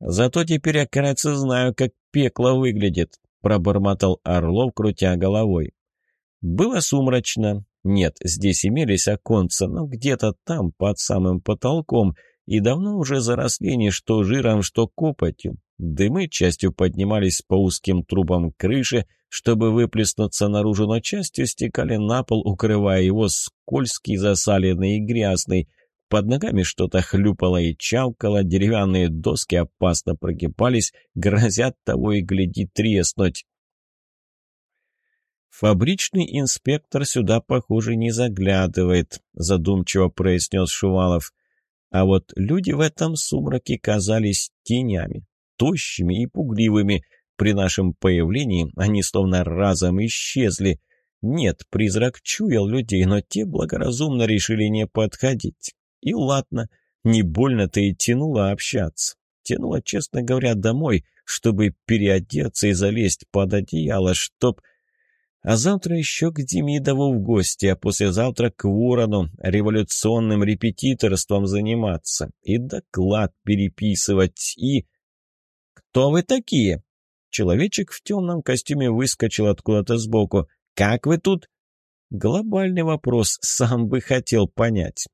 Зато теперь я, кажется, знаю, как пекло выглядит», — пробормотал Орлов, крутя головой. Было сумрачно. Нет, здесь имелись оконца, но где-то там, под самым потолком, и давно уже заросли не что жиром, что копотью. Дымы частью поднимались по узким трубам крыши, чтобы выплеснуться наружу, но частью стекали на пол, укрывая его скользкий, засаленный и грязный — под ногами что-то хлюпало и чавкало, деревянные доски опасно прогибались, грозят того и гляди треснуть. «Фабричный инспектор сюда, похоже, не заглядывает», — задумчиво произнес Шувалов. А вот люди в этом сумраке казались тенями, тощими и пугливыми, при нашем появлении они словно разом исчезли. Нет, призрак чуял людей, но те благоразумно решили не подходить. И ладно, не больно-то и тянуло общаться. Тянуло, честно говоря, домой, чтобы переодеться и залезть под одеяло, чтоб... А завтра еще к Демидову в гости, а послезавтра к Ворону революционным репетиторством заниматься и доклад переписывать, и... «Кто вы такие?» Человечек в темном костюме выскочил откуда-то сбоку. «Как вы тут?» Глобальный вопрос, сам бы хотел понять.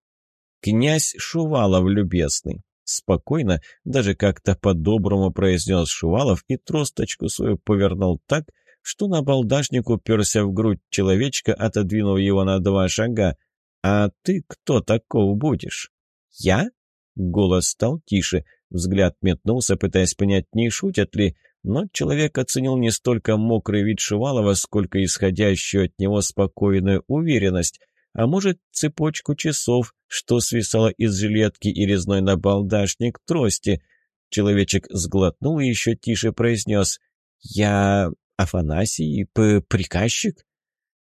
«Князь Шувалов, любезный». Спокойно, даже как-то по-доброму произнес Шувалов и тросточку свою повернул так, что на балдашник уперся в грудь человечка, отодвинув его на два шага. «А ты кто таков будешь?» «Я?» Голос стал тише, взгляд метнулся, пытаясь понять, не шутят ли, но человек оценил не столько мокрый вид Шувалова, сколько исходящую от него спокойную уверенность, а может, цепочку часов, что свисала из жилетки и резной набалдашник трости. Человечек сглотнул и еще тише произнес «Я Афанасий, приказчик?»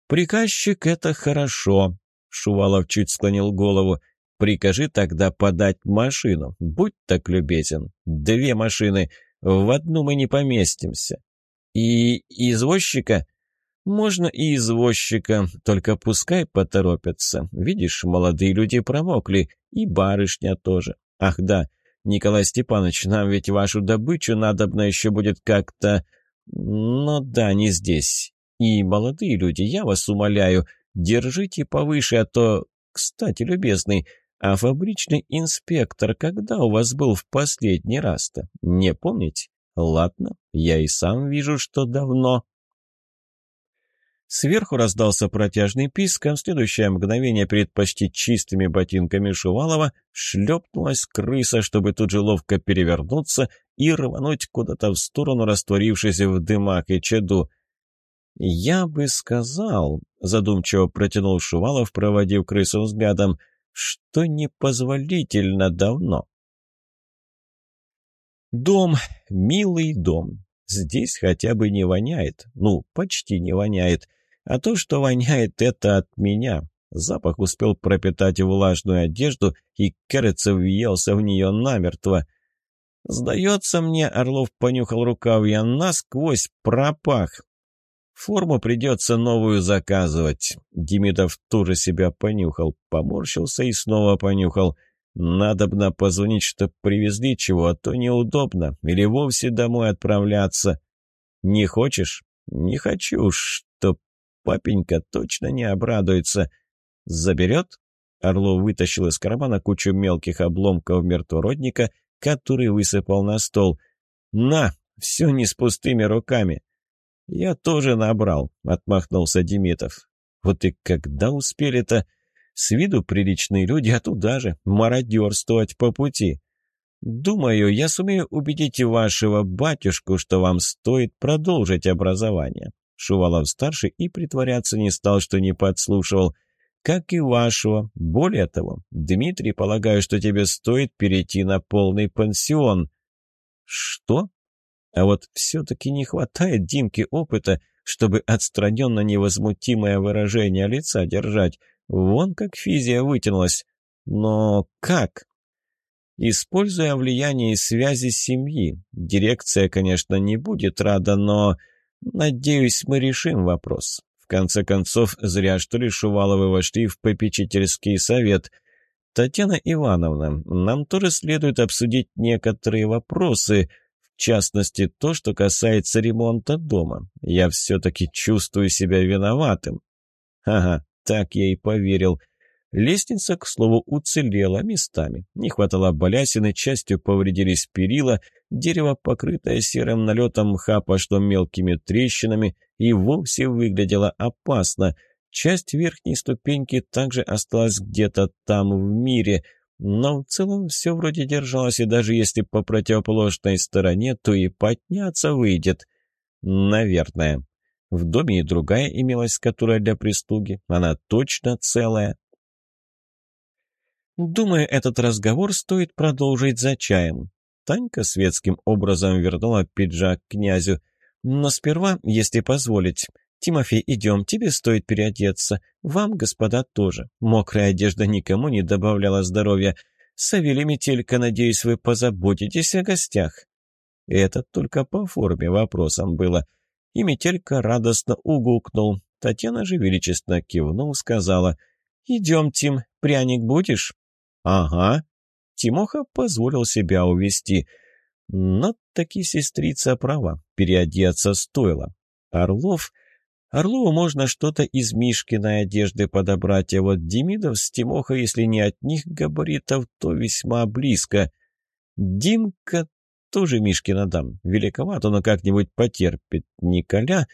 «Приказчик — это хорошо», — Шувалов чуть склонил голову. «Прикажи тогда подать машину. Будь так любезен. Две машины. В одну мы не поместимся». «И извозчика?» «Можно и извозчика, только пускай поторопятся. Видишь, молодые люди промокли, и барышня тоже. Ах да, Николай Степанович, нам ведь вашу добычу надобно еще будет как-то...» Но да, не здесь. И, молодые люди, я вас умоляю, держите повыше, а то... Кстати, любезный, а фабричный инспектор когда у вас был в последний раз-то? Не помните? Ладно, я и сам вижу, что давно. Сверху раздался протяжный писк, а в следующее мгновение перед почти чистыми ботинками Шувалова шлепнулась крыса, чтобы тут же ловко перевернуться и рвануть куда-то в сторону, растворившись в дымах и чаду. «Я бы сказал», — задумчиво протянул Шувалов, проводив крысу взглядом, — «что непозволительно давно». «Дом, милый дом. Здесь хотя бы не воняет. Ну, почти не воняет. А то, что воняет, это от меня. Запах успел пропитать влажную одежду, и, кажется, въелся в нее намертво. Сдается мне, Орлов понюхал рукав, я насквозь пропах. Форму придется новую заказывать. Демидов тоже себя понюхал, поморщился и снова понюхал. Надобно позвонить, чтоб привезли чего, а то неудобно, или вовсе домой отправляться. Не хочешь? Не хочу, Папенька точно не обрадуется. Заберет? Орлов вытащил из кармана кучу мелких обломков мертвородника, который высыпал на стол. «На, все не с пустыми руками!» «Я тоже набрал», — отмахнулся Демитов. «Вот и когда успели-то? С виду приличные люди, а туда же мародерствовать по пути. Думаю, я сумею убедить вашего батюшку, что вам стоит продолжить образование. Шувалов-старший и притворяться не стал, что не подслушивал. Как и вашего. Более того, Дмитрий, полагаю, что тебе стоит перейти на полный пансион. Что? А вот все-таки не хватает Димке опыта, чтобы отстраненно невозмутимое выражение лица держать. Вон как физия вытянулась. Но как? Используя влияние и связи семьи. Дирекция, конечно, не будет рада, но... Надеюсь, мы решим вопрос. В конце концов, зря что ли Шуваловы вошли в попечительский совет. Татьяна Ивановна, нам тоже следует обсудить некоторые вопросы, в частности, то, что касается ремонта дома. Я все-таки чувствую себя виноватым. Ага, так я и поверил. Лестница, к слову, уцелела местами. Не хватало балясины, частью повредились перила, дерево, покрытое серым налетом мха, пошло мелкими трещинами и вовсе выглядело опасно. Часть верхней ступеньки также осталась где-то там в мире, но в целом все вроде держалось, и даже если по противоположной стороне, то и подняться выйдет. Наверное. В доме и другая имелась, которая для прислуги. Она точно целая. Думаю, этот разговор стоит продолжить за чаем. Танька светским образом вернула пиджак князю. Но сперва, если позволить. Тимофей, идем, тебе стоит переодеться. Вам, господа, тоже. Мокрая одежда никому не добавляла здоровья. Савелий Метелька, надеюсь, вы позаботитесь о гостях». Это только по форме вопросом было. И Метелька радостно угукнул. Татьяна же величественно кивнул, сказала, «Идем, Тим, пряник будешь?» «Ага». Тимоха позволил себя увести. Но таки сестрица права, переодеться стоило. Орлов... Орлову можно что-то из Мишкиной одежды подобрать, а вот Демидов с Тимоха, если не от них габаритов, то весьма близко. Димка тоже Мишкина дам. Великовато, но как-нибудь потерпит. Николя...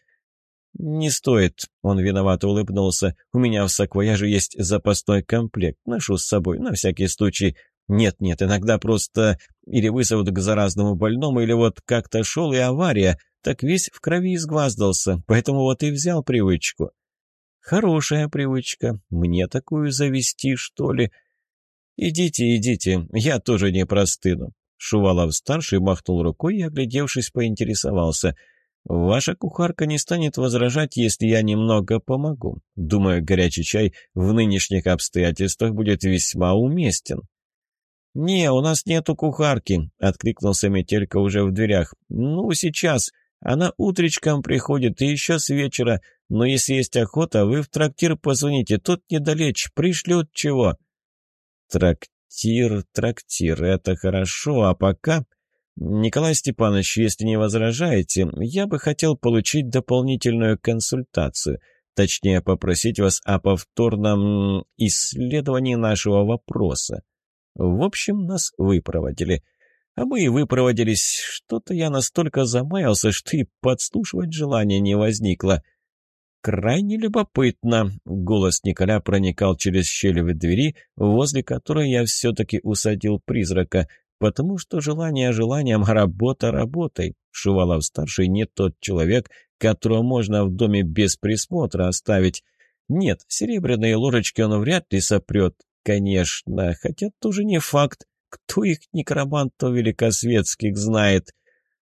«Не стоит», — он виновато улыбнулся. «У меня в саквояже есть запасной комплект. Ношу с собой, на всякий случай. Нет-нет, иногда просто или вызовут к заразному больному, или вот как-то шел и авария, так весь в крови изгваздался, поэтому вот и взял привычку». «Хорошая привычка. Мне такую завести, что ли?» «Идите, идите, я тоже не простыну». Шувалов-старший махнул рукой и, оглядевшись, поинтересовался — Ваша кухарка не станет возражать, если я немного помогу. Думаю, горячий чай в нынешних обстоятельствах будет весьма уместен». «Не, у нас нету кухарки», — откликнулся Метелька уже в дверях. «Ну, сейчас. Она утречком приходит и еще с вечера. Но если есть охота, вы в трактир позвоните. Тут недалече. Пришлют чего». «Трактир, трактир, это хорошо. А пока...» «Николай Степанович, если не возражаете, я бы хотел получить дополнительную консультацию, точнее попросить вас о повторном исследовании нашего вопроса. В общем, нас выпроводили. А мы и выпроводились. Что-то я настолько замаялся, что и подслушивать желания не возникло. Крайне любопытно. Голос Николя проникал через щель в двери, возле которой я все-таки усадил призрака — Потому что желание желанием, работа работой. Шувалов-старший не тот человек, которого можно в доме без присмотра оставить. Нет, серебряные ложечки он вряд ли сопрет. Конечно, хотя тоже не факт. Кто их некромантов великосветских знает?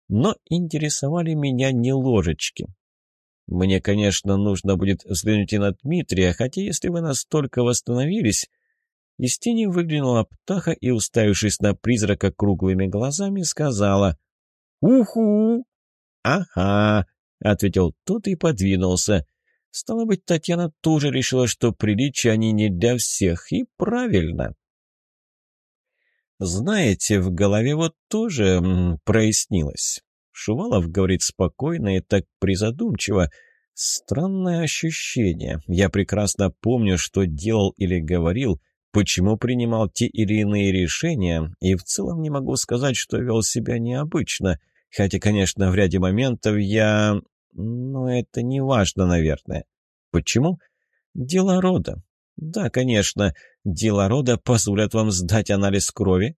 Но интересовали меня не ложечки. Мне, конечно, нужно будет взглянуть и на Дмитрия, хотя если вы настолько восстановились, из тени выглянула птаха и, уставившись на призрака круглыми глазами, сказала «Уху!» «Ага», — ответил тот и подвинулся. Стало быть, Татьяна тоже решила, что приличия они не для всех, и правильно. Знаете, в голове вот тоже м, прояснилось. Шувалов говорит спокойно и так призадумчиво. Странное ощущение. Я прекрасно помню, что делал или говорил, почему принимал те или иные решения, и в целом не могу сказать, что вел себя необычно, хотя, конечно, в ряде моментов я... Но это не важно, наверное. Почему? Дело рода. Да, конечно, дело рода позволят вам сдать анализ крови.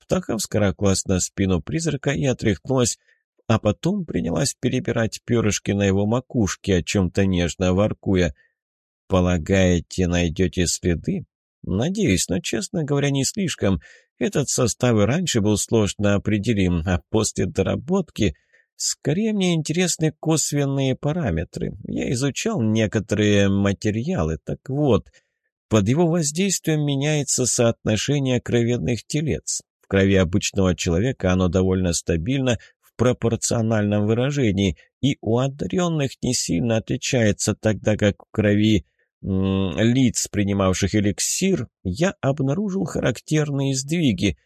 Птаха вскараклась на спину призрака и отряхнулась, а потом принялась перебирать перышки на его макушке, о чем-то нежно воркуя. «Полагаете, найдете следы?» Надеюсь, но, честно говоря, не слишком. Этот состав и раньше был сложно определим, а после доработки... Скорее мне интересны косвенные параметры. Я изучал некоторые материалы, так вот, под его воздействием меняется соотношение кровяных телец. В крови обычного человека оно довольно стабильно в пропорциональном выражении, и у одаренных не сильно отличается, тогда как в крови лиц, принимавших эликсир, я обнаружил характерные сдвиги.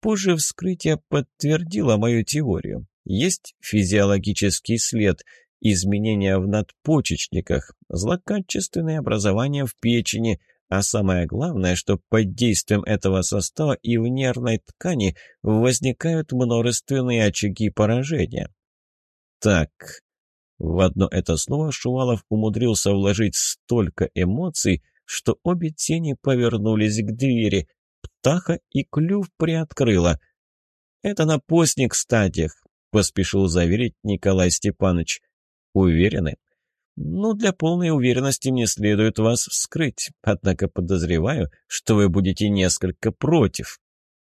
Позже вскрытие подтвердило мою теорию. Есть физиологический след, изменения в надпочечниках, злокачественные образования в печени, а самое главное, что под действием этого состава и в нервной ткани возникают множественные очаги поражения. Так, в одно это слово Шувалов умудрился вложить столько эмоций, что обе тени повернулись к двери. Птаха и клюв приоткрыла. «Это на постник стадиях», — поспешил заверить Николай Степанович. «Уверены?» «Ну, для полной уверенности мне следует вас вскрыть, однако подозреваю, что вы будете несколько против».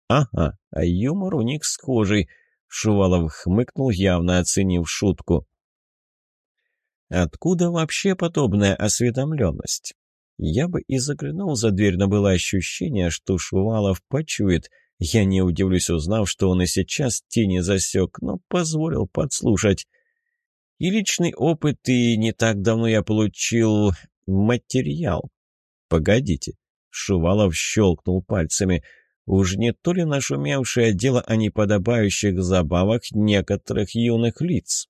«Ага, а юмор у них схожий», — Шувалов хмыкнул, явно оценив шутку. Откуда вообще подобная осведомленность? Я бы и заглянул за дверь, но было ощущение, что Шувалов почует. Я не удивлюсь, узнав, что он и сейчас тени засек, но позволил подслушать. И личный опыт, и не так давно я получил материал. Погодите. Шувалов щелкнул пальцами. Уж не то ли нашумевшее дело о неподобающих забавах некоторых юных лиц?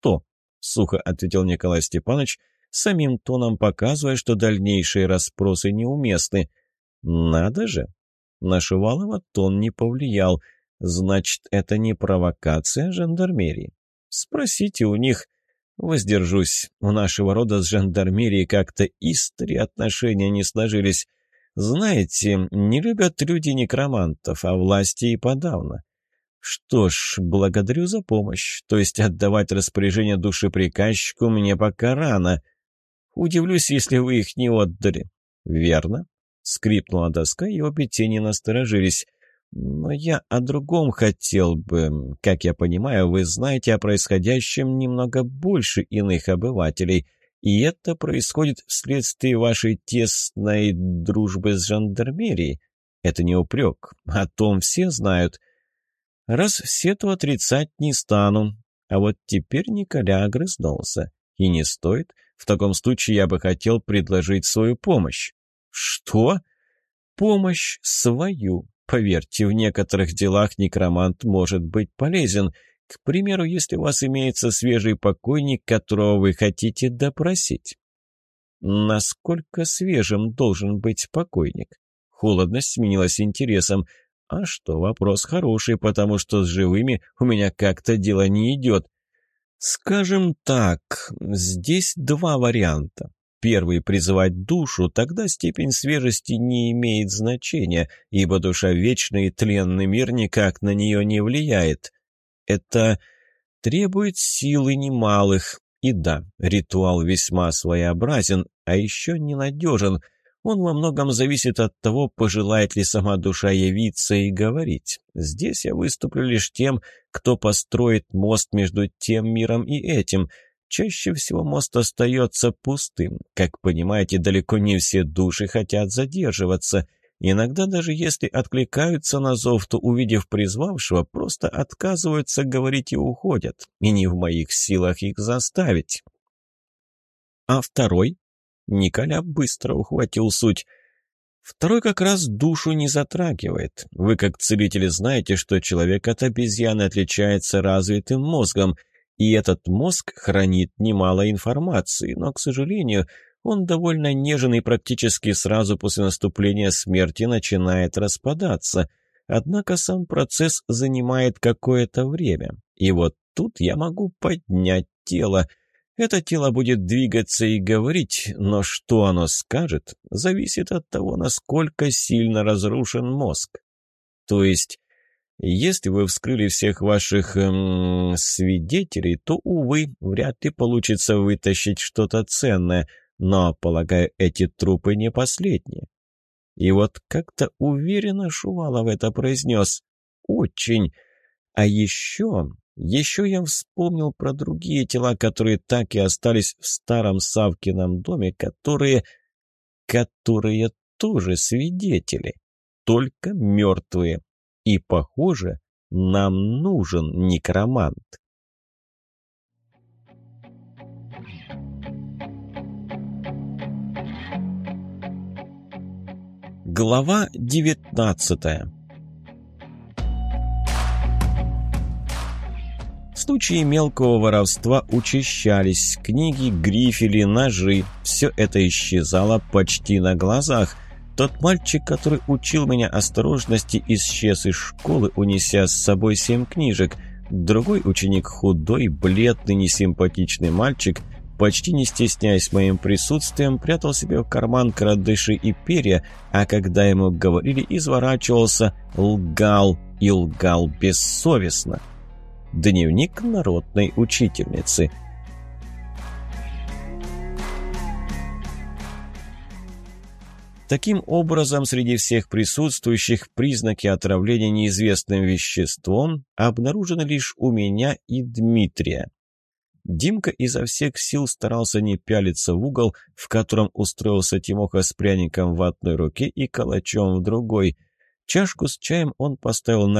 То, сухо ответил Николай Степанович, самим тоном показывая, что дальнейшие расспросы неуместны. Надо же! На Шувалова тон не повлиял. Значит, это не провокация жандармерии. Спросите у них. Воздержусь. У нашего рода с жандармерией как-то истори отношения не сложились. Знаете, не любят люди некромантов, а власти и подавно. Что ж, благодарю за помощь. То есть отдавать распоряжение душеприказчику мне пока рано. Удивлюсь, если вы их не отдали. Верно. Скрипнула доска, и обе тени насторожились. Но я о другом хотел бы. Как я понимаю, вы знаете о происходящем немного больше иных обывателей — и это происходит вследствие вашей тесной дружбы с жандармерией. Это не упрек, о том все знают. Раз все, то отрицать не стану. А вот теперь Николя огрызнулся. И не стоит. В таком случае я бы хотел предложить свою помощь. Что? Помощь свою. Поверьте, в некоторых делах некромант может быть полезен — к примеру, если у вас имеется свежий покойник, которого вы хотите допросить. Насколько свежим должен быть покойник? Холодность сменилась интересом. А что, вопрос хороший, потому что с живыми у меня как-то дело не идет. Скажем так, здесь два варианта. Первый – призывать душу, тогда степень свежести не имеет значения, ибо душа вечная и тленный мир никак на нее не влияет. Это требует силы немалых. И да, ритуал весьма своеобразен, а еще ненадежен. Он во многом зависит от того, пожелает ли сама душа явиться и говорить. Здесь я выступлю лишь тем, кто построит мост между тем миром и этим. Чаще всего мост остается пустым. Как понимаете, далеко не все души хотят задерживаться – Иногда даже если откликаются на зов, то, увидев призвавшего, просто отказываются говорить и уходят, и не в моих силах их заставить. А второй? Николя быстро ухватил суть. Второй как раз душу не затрагивает. Вы, как целители, знаете, что человек от обезьяны отличается развитым мозгом, и этот мозг хранит немало информации, но, к сожалению, он довольно нежен и практически сразу после наступления смерти начинает распадаться. Однако сам процесс занимает какое-то время. И вот тут я могу поднять тело. Это тело будет двигаться и говорить, но что оно скажет, зависит от того, насколько сильно разрушен мозг. То есть, если вы вскрыли всех ваших эм, свидетелей, то, увы, вряд ли получится вытащить что-то ценное – но, полагаю, эти трупы не последние. И вот как-то уверенно Шувалов это произнес. Очень. А еще... Еще я вспомнил про другие тела, которые так и остались в старом Савкином доме, которые... которые тоже свидетели, только мертвые. И, похоже, нам нужен некромант. Глава 19 Случаи мелкого воровства учащались, книги, грифели, ножи – все это исчезало почти на глазах. Тот мальчик, который учил меня осторожности, исчез из школы, унеся с собой семь книжек. Другой ученик, худой, бледный, несимпатичный мальчик, почти не стесняясь моим присутствием, прятал себе в карман крадыши и перья, а когда ему говорили, изворачивался, лгал и лгал бессовестно. Дневник народной учительницы. Таким образом, среди всех присутствующих признаки отравления неизвестным веществом обнаружены лишь у меня и Дмитрия. Димка изо всех сил старался не пялиться в угол, в котором устроился Тимоха с пряником в одной руке и калачом в другой. Чашку с чаем он поставил на